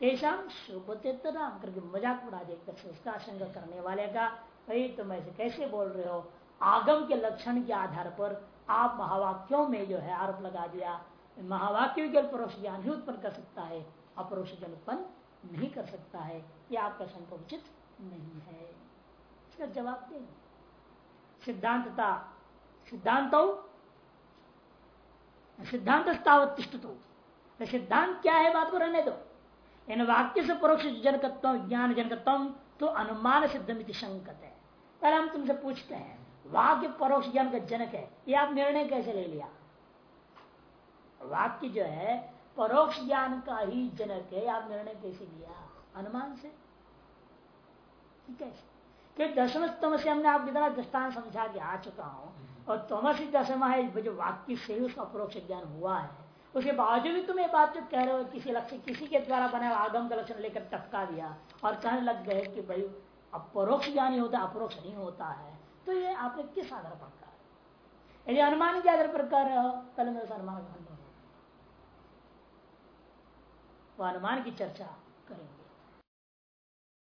तेषा शुभतेतराम करके मज़ाक उड़ा देकर उसका आशंका करने वाले का भाई तुम ऐसे कैसे बोल रहे हो? आगम के लक्षण के आधार पर आप महावाक्यों में जो है आरोप लगा दिया। महावाक्यों के परोक्ष ज्ञान ही उत्पन्न कर सकता है, अपरोक्ष ज्ञान उत्पन्न नहीं कर सकता है। ये आपका शंका उचित नहीं है। इसका जवाब देंगे सिद्धांतता सिद्धांत सिद्धांत तो सिद्धांत क्या है बात को रहने दो। इन वाक्य से परोक्ष जनकत्व, ज्ञान जनकत्व तो अनुमान सिद्ध शंकत है। पहले हम तुमसे पूछते हैं, वाक्य परोक्ष ज्ञान का जनक है, ये आप निर्णय कैसे ले लिया? वाक्य जो है, परोक्ष ज्ञान का ही जनक है, आप निर्णय कैसे लिया? अनुमान से? कैसे कि दशम स्तम से हमने आप इतना दृष्टान समझा के आ चुका हूँ, और तमसी दशमा है जो वाक्य से ही उसका परोक्ष ज्ञान हुआ है। उसके बावजूद भी तुम ये बात जो कह रहे हो, किसी लक्ष्य, किसी के द्वारा बनाया आगम का लक्षण लेकर टपका दिया, और कहने लग गए कि भाई अपरोक्ष परोक्ष ज्ञान ही होता है, अपरोक्ष नहीं होता है। तो ये आपने किस आधार पर कहा? यदि अनुमान के आधार पर कह रहे हो, पहले मेरे अनुमान खंड अनुमान की चर्चा करेंगे।